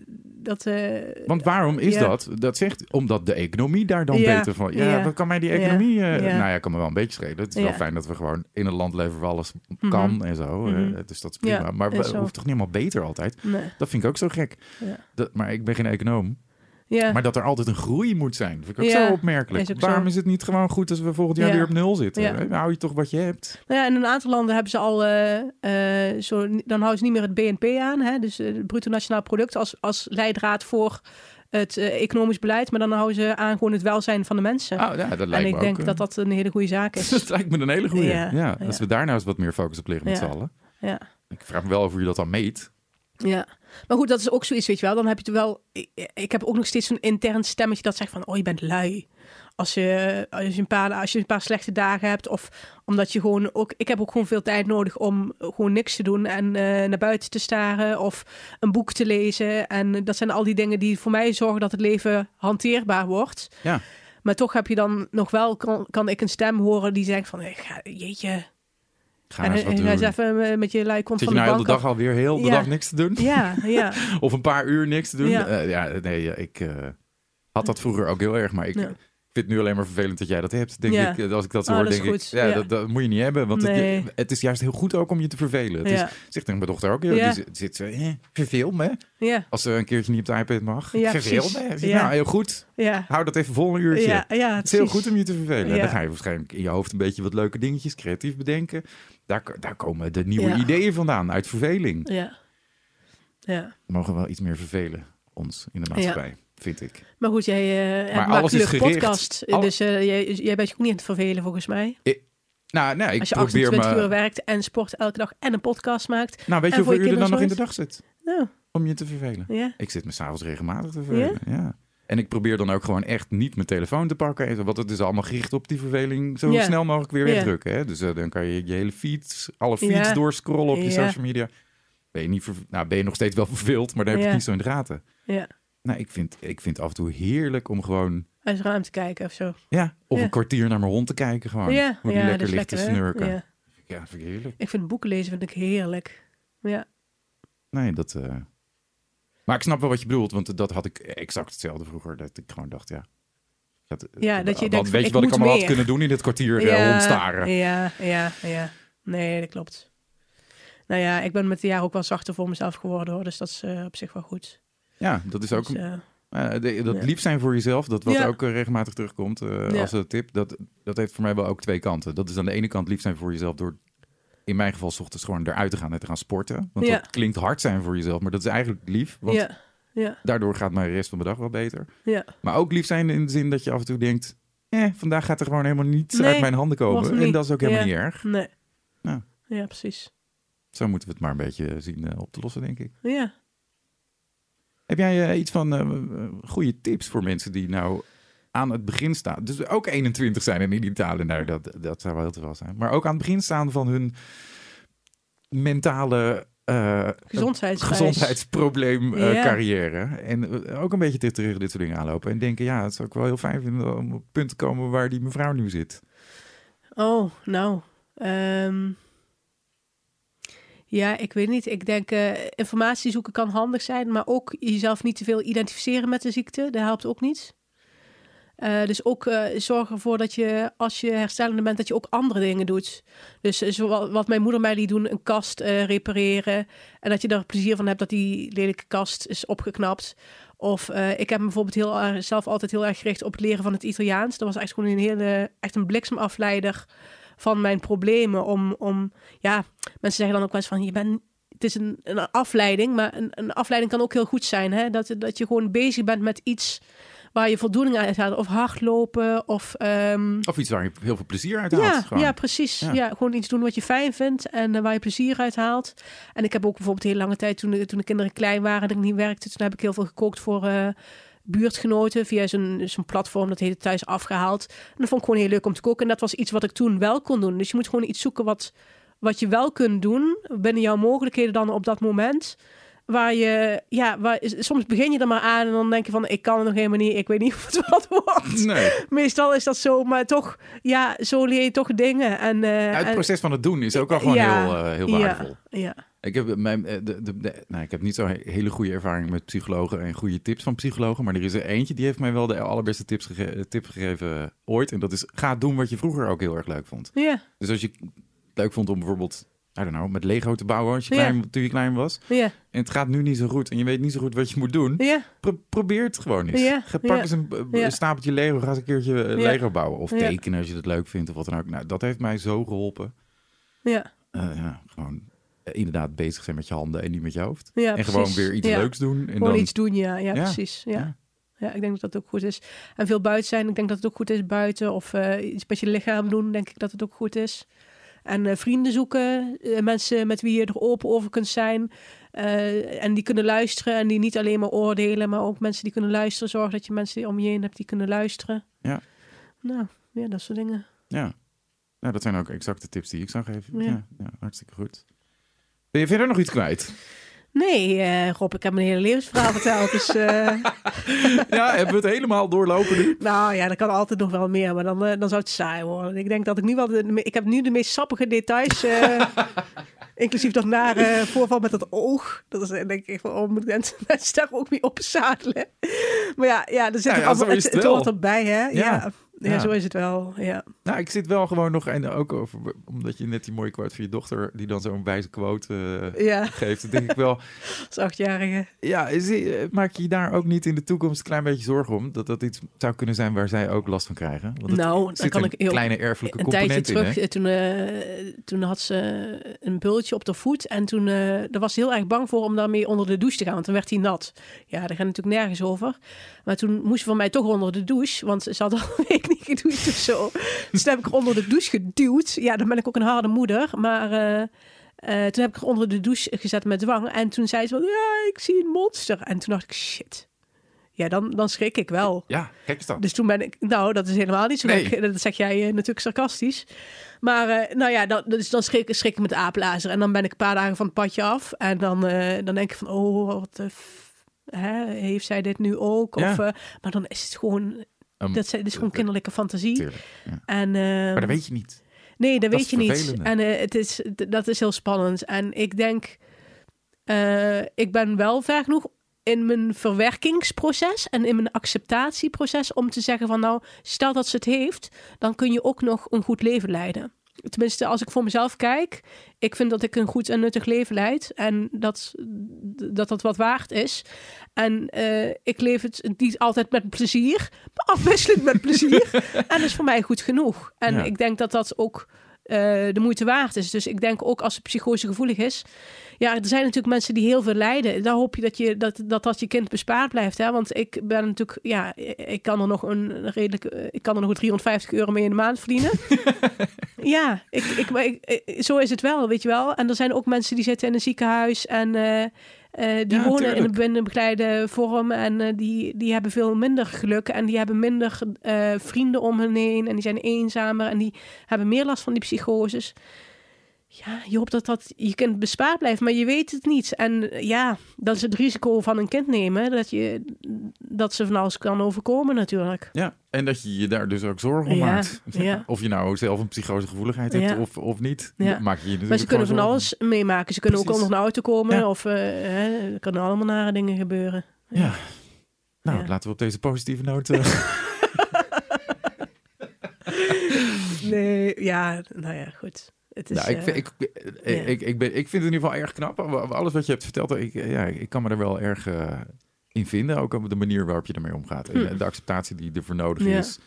dat, eh, Want waarom is Ja. dat? Dat zegt omdat de economie daar dan Ja. beter van. Ja, wat kan mij die economie? Ja. Nou ja, kan me wel een beetje schelen. Het is wel fijn dat we gewoon in een land leven waar alles Mhm. kan en zo. dus dat is prima. Maar we hoeft toch niet helemaal beter altijd? nee. Dat vind ik ook zo gek. Ja. Dat, maar ik ben geen econoom. Ja. Maar dat er altijd een groei moet zijn, vind ik ook Ja, zo opmerkelijk. is ook zo. Waarom is het niet gewoon goed als we volgend jaar Ja. weer op nul zitten? Dan hou je toch wat je hebt. Nou ja, in een aantal landen hebben ze al eh, eh, zo, dan houden ze niet meer het BNP aan, hè, dus eh, het bruto nationaal product als, als leidraad voor het economisch beleid, maar dan houden ze aan gewoon het welzijn van de mensen. Oh, ja, dat en lijkt ik me denk dat dat een hele goede zaak is. dat lijkt me een hele goede. Ja, Ja, als we daar nou eens wat meer focus op leggen met z'n allen. Ja. Ik vraag me wel hoe je dat dan meet. Ja, maar goed, dat is ook zoiets, weet je wel. Dan heb je het wel. Ik, ik heb ook nog steeds zo'n intern stemmetje dat zegt van, oh, je bent lui. Als je, als je een paar, als je een paar slechte dagen hebt, of omdat je gewoon ook. Ik heb ook gewoon veel tijd nodig om gewoon niks te doen en eh, naar buiten te staren of een boek te lezen. En dat zijn al die dingen die voor mij zorgen dat het leven hanteerbaar wordt. Ja. Maar toch heb je dan nog wel, kan, kan ik een stem horen die zegt van, hey, ga, jeetje. Ga En, eens wat en doen. eens even eh, met je lui kont Zit van je de nou bank de dag alweer heel de Ja. dag niks te doen? Ja, ja. Of een paar uur niks te doen? Ja. Ja, ja nee, eh, ik eh, had dat vroeger ook heel erg. Maar ik. Vind het nu alleen maar vervelend dat jij dat hebt. Denk Ja. ik, eh, als ik dat zo Oh, hoor, dat denk ik, ja, Ja. Dat, dat moet je niet hebben. Want Nee. het, het is juist heel goed ook om je te vervelen. Het is, zegt mijn dochter ook, joh, die zit, zo, eh, verveel me. Ja, Als ze een keertje niet op de iPad mag. Ja, verveel me. Ja. Nou, heel goed. ja. Hou dat even vol een uurtje. Ja, ja, Het is heel goed om je te vervelen. Dan ga je waarschijnlijk in je hoofd een beetje wat leuke dingetjes creatief bedenken. Daar, daar komen de nieuwe ideeën vandaan, uit verveling. Ja. ja. We mogen wel iets meer vervelen, ons in de maatschappij, vind ik. Maar goed, jij eh Maar maakt alles een is leuke gericht. podcast. Alle- Dus eh, jij, jij bent je ook niet aan het vervelen volgens mij. Nou, nee, ik Als je probeer 28 uur werkt en sport elke dag en een podcast maakt. Nou, weet je hoeveel uur er dan nog in de dag zit? Nou, Om je te vervelen. ja. Ik zit me s'avonds regelmatig te vervelen, ja? En ik probeer dan ook gewoon echt niet mijn telefoon te pakken. Want het is allemaal gericht op die verveling zo Ja. snel mogelijk weer wegdrukken. Hè? Dus eh, dan kan je je hele feeds, alle feeds doorscrollen op je social media. Ben je, niet ver- nou, ben je nog steeds wel verveeld, maar dan heb je het niet zo in de gaten. ja. Nou, ik vind, ik vind het af en toe heerlijk om gewoon... Uit ruimte kijken of zo. Ja, of Ja. een kwartier naar mijn hond te kijken gewoon. ja, hoe die ja, lekker is ligt te snurken. Ja. Ja, vind ik heerlijk. Ik vind boeken lezen vind ik heerlijk. Ja. Nee, dat... eh, Maar ik snap wel wat je bedoelt, want dat had ik exact hetzelfde vroeger. Dat ik gewoon dacht, ja, Dat, Ja, dat je denkt weet je wat ik allemaal had kunnen doen in dit kwartier ja, rondstaren. Ja, ja, ja. Nee, dat klopt. Nou ja, ik ben met de jaren ook wel zachter voor mezelf geworden hoor. Dus dat is eh, op zich wel goed. Ja, dat is ook Dus, de- dat lief zijn voor jezelf, dat wat Ja. ook eh, regelmatig terugkomt eh, Ja. als een tip, dat, dat heeft voor mij wel ook twee kanten. Dat is aan de ene kant lief zijn voor jezelf door in mijn geval 's ochtends gewoon eruit te gaan en te gaan sporten. Want Ja. dat klinkt hard zijn voor jezelf, maar dat is eigenlijk lief. Want ja, ja, daardoor gaat mijn rest van de dag wel beter. ja. Maar ook lief zijn in de zin dat je af en toe denkt... Eh, vandaag gaat er gewoon helemaal niets Nee, uit mijn handen komen. En dat is ook helemaal niet erg. Nee. Ja. Ja, precies. Zo moeten we het maar een beetje zien eh, op te lossen, denk ik. Ja. Heb jij eh, iets van eh, goede tips voor mensen die nou aan het begin staan? Dus ook 21 zijn en niet Italië. Nou, dat, dat zou wel heel te veel zijn. Maar ook aan het begin staan van hun mentale... Gezondheidsreis. gezondheidsprobleem carrière. En ook een beetje tegen dit soort dingen aanlopen. En denken, ja, het zou ik wel heel fijn vinden om op het punt te komen waar die mevrouw nu zit. Oh, nou. ehm, ja, ik weet niet. Ik denk eh, informatie zoeken kan handig zijn, maar ook jezelf niet te veel identificeren met de ziekte. Dat helpt ook niet. Eh, dus ook eh, zorg ervoor dat je, als je herstellende bent, dat je ook andere dingen doet. Dus wat mijn moeder mij liet doen, een kast repareren. En dat je er plezier van hebt dat die lelijke kast is opgeknapt. Of ik heb bijvoorbeeld heel zelf altijd heel erg gericht op het leren van het Italiaans. Dat was echt gewoon een hele, echt een bliksemafleider van mijn problemen. Om, om ja, mensen zeggen dan ook wel eens van, je bent, het is een, een afleiding, maar een, een afleiding kan ook heel goed zijn. Hè? Dat, dat je gewoon bezig bent met iets waar je voldoening uit haalt. Of hardlopen, of... ehm, Of iets waar je heel veel plezier uit haalt. ja, gewoon. ja, precies. Ja. Ja. gewoon iets doen wat je fijn vindt en eh, waar je plezier uit haalt. En ik heb ook bijvoorbeeld heel lange tijd, toen, de- toen de kinderen klein waren en ik niet werkte, toen heb ik heel veel gekookt voor eh, buurtgenoten via zo'n zo'n platform, dat heette Thuis Afgehaald. En dat vond ik gewoon heel leuk om te koken. En dat was iets wat ik toen wel kon doen. Dus je moet gewoon iets zoeken wat, wat je wel kunt doen binnen jouw mogelijkheden dan op dat moment. Waar je, ja, waar, soms begin je er maar aan en dan denk je van, ik kan het nog helemaal niet, ik weet niet of het wat wordt. Nee, Meestal is dat zo, maar toch, ja, zo leer je toch dingen. En, eh, Ja, het en- proces van het doen is ook al gewoon Ja, heel, eh, heel waardevol. Ja, ja. Ik heb, mijn, eh, de, de, de- nou, ik heb niet zo'n he- hele goede ervaring met psychologen en goede tips van psychologen. Maar er is er eentje die heeft mij wel de allerbeste tips gege- eh, tip gegeven ooit. En dat is ga doen wat je vroeger ook heel erg leuk vond. ja, Dus als je het leuk vond om bijvoorbeeld, I don't know, met Lego te bouwen als je Ja. klein, toen je klein was. ja, En het gaat nu niet zo goed en je weet niet zo goed wat je moet doen. ja, Pro- probeer het gewoon eens. Ja, Ga, pak eens een, eh, stapeltje Lego, ga eens een keertje eh. Lego bouwen. Of tekenen als je het leuk vindt of wat dan ook. Nou, dat heeft mij zo geholpen. ja, Eh, ja, gewoon eh, inderdaad bezig zijn met je handen en niet met je hoofd. ja en gewoon weer iets Ja. leuks doen. En Gewoon dan, iets doen, ja, ja, precies. Ja. ja. Ja. ik denk dat dat ook goed is. En veel buiten zijn, ik denk dat het ook goed is buiten. Of eh, iets met je lichaam doen, denk ik dat het ook goed is. En eh, vrienden zoeken, eh, mensen met wie je er open over kunt zijn. eh, en die kunnen luisteren en die niet alleen maar oordelen, maar ook mensen die kunnen luisteren. Zorg dat je mensen om je heen hebt die kunnen luisteren. Ja. Nou, ja, dat soort dingen. Ja. Nou, dat zijn ook exact de tips die ik zou geven. Ja. Ja. Ja, hartstikke goed. Ben je verder nog iets kwijt? Nee, eh, Rob, ik heb mijn hele levensverhaal verteld. Dus, eh, ja, hebben we het helemaal doorlopen nu? nou ja, er kan altijd nog wel meer, maar dan, eh, dan zou het saai worden. Ik denk dat ik nu wel... De, ik heb nu de meest sappige details... inclusief dat nare voorval met dat oog. Dat is denk ik van, oh, moet mensen daar ook mee opzadelen? Maar ja, ja, er zit Ja, er ja, allemaal, het, het hoort erbij, hè? Ja. Ja. Ja. Ja. zo is het wel, ja. Nou, ik zit wel gewoon nog, en ook over, omdat je net die mooie quote van je dochter, die dan zo'n wijze quote eh, Ja, geeft, dan denk ik wel, als achtjarige. ja, is, eh, maak je daar ook niet in de toekomst een klein beetje zorgen om? Dat dat iets zou kunnen zijn waar zij ook last van krijgen? Want het Nou, dan kan een ik heel... kleine erfelijke een component tijdje in, terug, eh, toen, toen had ze een bultje op de voet. En toen daar was ze heel erg bang voor om daarmee onder de douche te gaan. Want dan werd hij nat. Ja, daar gaat natuurlijk nergens over. Maar toen moest ze van mij toch onder de douche. Want ze had al niet gedoucht of zo. Dus toen heb ik er onder de douche geduwd. Ja, dan ben ik ook een harde moeder. Maar eh, eh, toen heb ik er onder de douche gezet met dwang. En toen zei ze van, ja, ik zie een monster. En toen dacht ik, shit. Ja, dan, dan schrik ik wel. Ja, gek is dat. Dus toen ben ik, nou, dat is helemaal niet zo Nee. gek. Dat zeg jij eh, natuurlijk sarcastisch. Maar nou ja, dan, dus dan schrik, schrik ik met de apenlazer. En dan ben ik een paar dagen van het padje af. En dan, dan denk ik van, oh, wat hè, heeft zij dit nu ook? Ja. Of, maar dan is het gewoon, Um, dat, is gewoon kinderlijke fantasie. Tuurlijk, ja. En, eh, Maar dat weet je niet. Nee, dat, Dat weet je niet. En eh, het is, dat is heel spannend. En ik denk, eh, ik ben wel ver genoeg in mijn verwerkingsproces en in mijn acceptatieproces om te zeggen van nou, stel dat ze het heeft, dan kun je ook nog een goed leven leiden. Tenminste, als ik voor mezelf kijk, ik vind dat ik een goed en nuttig leven leid en dat dat, dat wat waard is. En uh, ik leef het niet altijd met plezier, maar afwisselend met plezier. en dat is voor mij goed genoeg. En Ja. ik denk dat dat ook eh, de moeite waard is. Dus ik denk ook als de psychose gevoelig is. Ja, er zijn natuurlijk mensen die heel veel lijden. Daar hoop je dat je, dat, dat, dat je kind bespaard blijft. Hè? Want ik ben natuurlijk, ja, ik kan er nog een redelijk, eh, ik kan er nog 350 euro mee in de maand verdienen. ja, ik, ik, ik- ik- zo is het wel, weet je wel. En er zijn ook mensen die zitten in een ziekenhuis en eh, eh, die Ja, wonen in een binnenbegeleide vorm en eh, die, die hebben veel minder geluk en die hebben minder eh, vrienden om hen heen en die zijn eenzamer en die hebben meer last van die psychoses. Ja, je hoopt dat, dat je kind bespaard blijft, maar je weet het niet. En eh, ja, dat is het risico van een kind nemen, dat, je, dat ze van alles kan overkomen natuurlijk. Ja, en dat je je daar dus ook zorgen om Ja, maakt. ja. Of je nou zelf een psychosegevoeligheid hebt Ja. of, of niet. Ja. Maak je je natuurlijk Maar ze kunnen van alles meemaken. Ze kunnen ook Precies. onder een auto komen of hè, er kunnen allemaal nare dingen gebeuren. Ja. Nou, laten we op deze positieve noot... eh, Nee, ja, nou ja, goed. Het is, nou, ik, eh, vind- ik, ik, ja. ik, ik, ben, ik vind het in ieder geval erg knap. Alles wat je hebt verteld, ik, ja, ik kan me er wel erg eh, in vinden. Ook op de manier waarop je ermee omgaat. En Hm. de acceptatie die ervoor nodig Ja. is.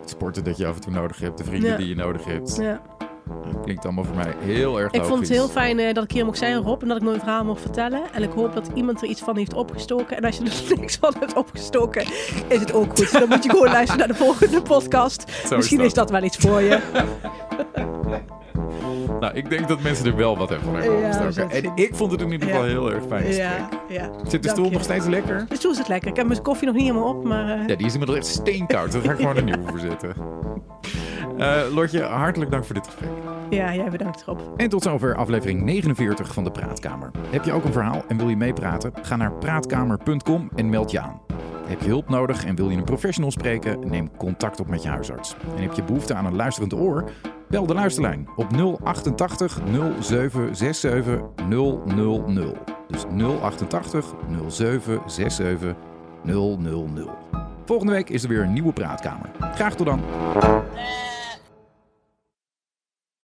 Het sporten dat je af en toe nodig hebt. De vrienden Ja. die je nodig hebt. ja. Klinkt allemaal voor mij heel erg Ik vond het heel fijn eh, dat ik hier mocht zijn, Rob, en dat ik mijn verhaal mocht vertellen. En ik hoop dat iemand er iets van heeft opgestoken. En als je er niks van hebt opgestoken, is het ook goed. Dan moet je gewoon luisteren naar de volgende podcast. Zo Misschien dat. is dat wel iets voor je. Nou, ik denk dat mensen er wel wat hebben van hebben Ja, dat En ik vond het in ieder geval Ja. heel erg fijn ja, ja. Zit de stoel nog steeds lekker? De stoel zit lekker. Ik heb mijn koffie nog niet helemaal op, maar... eh, Ja, die is inmiddels echt steenkoud. Daar ga ik gewoon een nieuwe voor zetten. Eh, Lotje, hartelijk dank voor dit gesprek. ja, jij bedankt, Rob. En tot zover aflevering 49 van de Praatkamer. Heb je ook een verhaal en wil je meepraten? Ga naar praatkamer.com en meld je aan. Heb je hulp nodig en wil je een professional spreken? Neem contact op met je huisarts. En heb je behoefte aan een luisterend oor? Bel de luisterlijn op 088 0767 000. Dus 088 0767 000. Volgende week is er weer een nieuwe Praatkamer. Graag tot dan.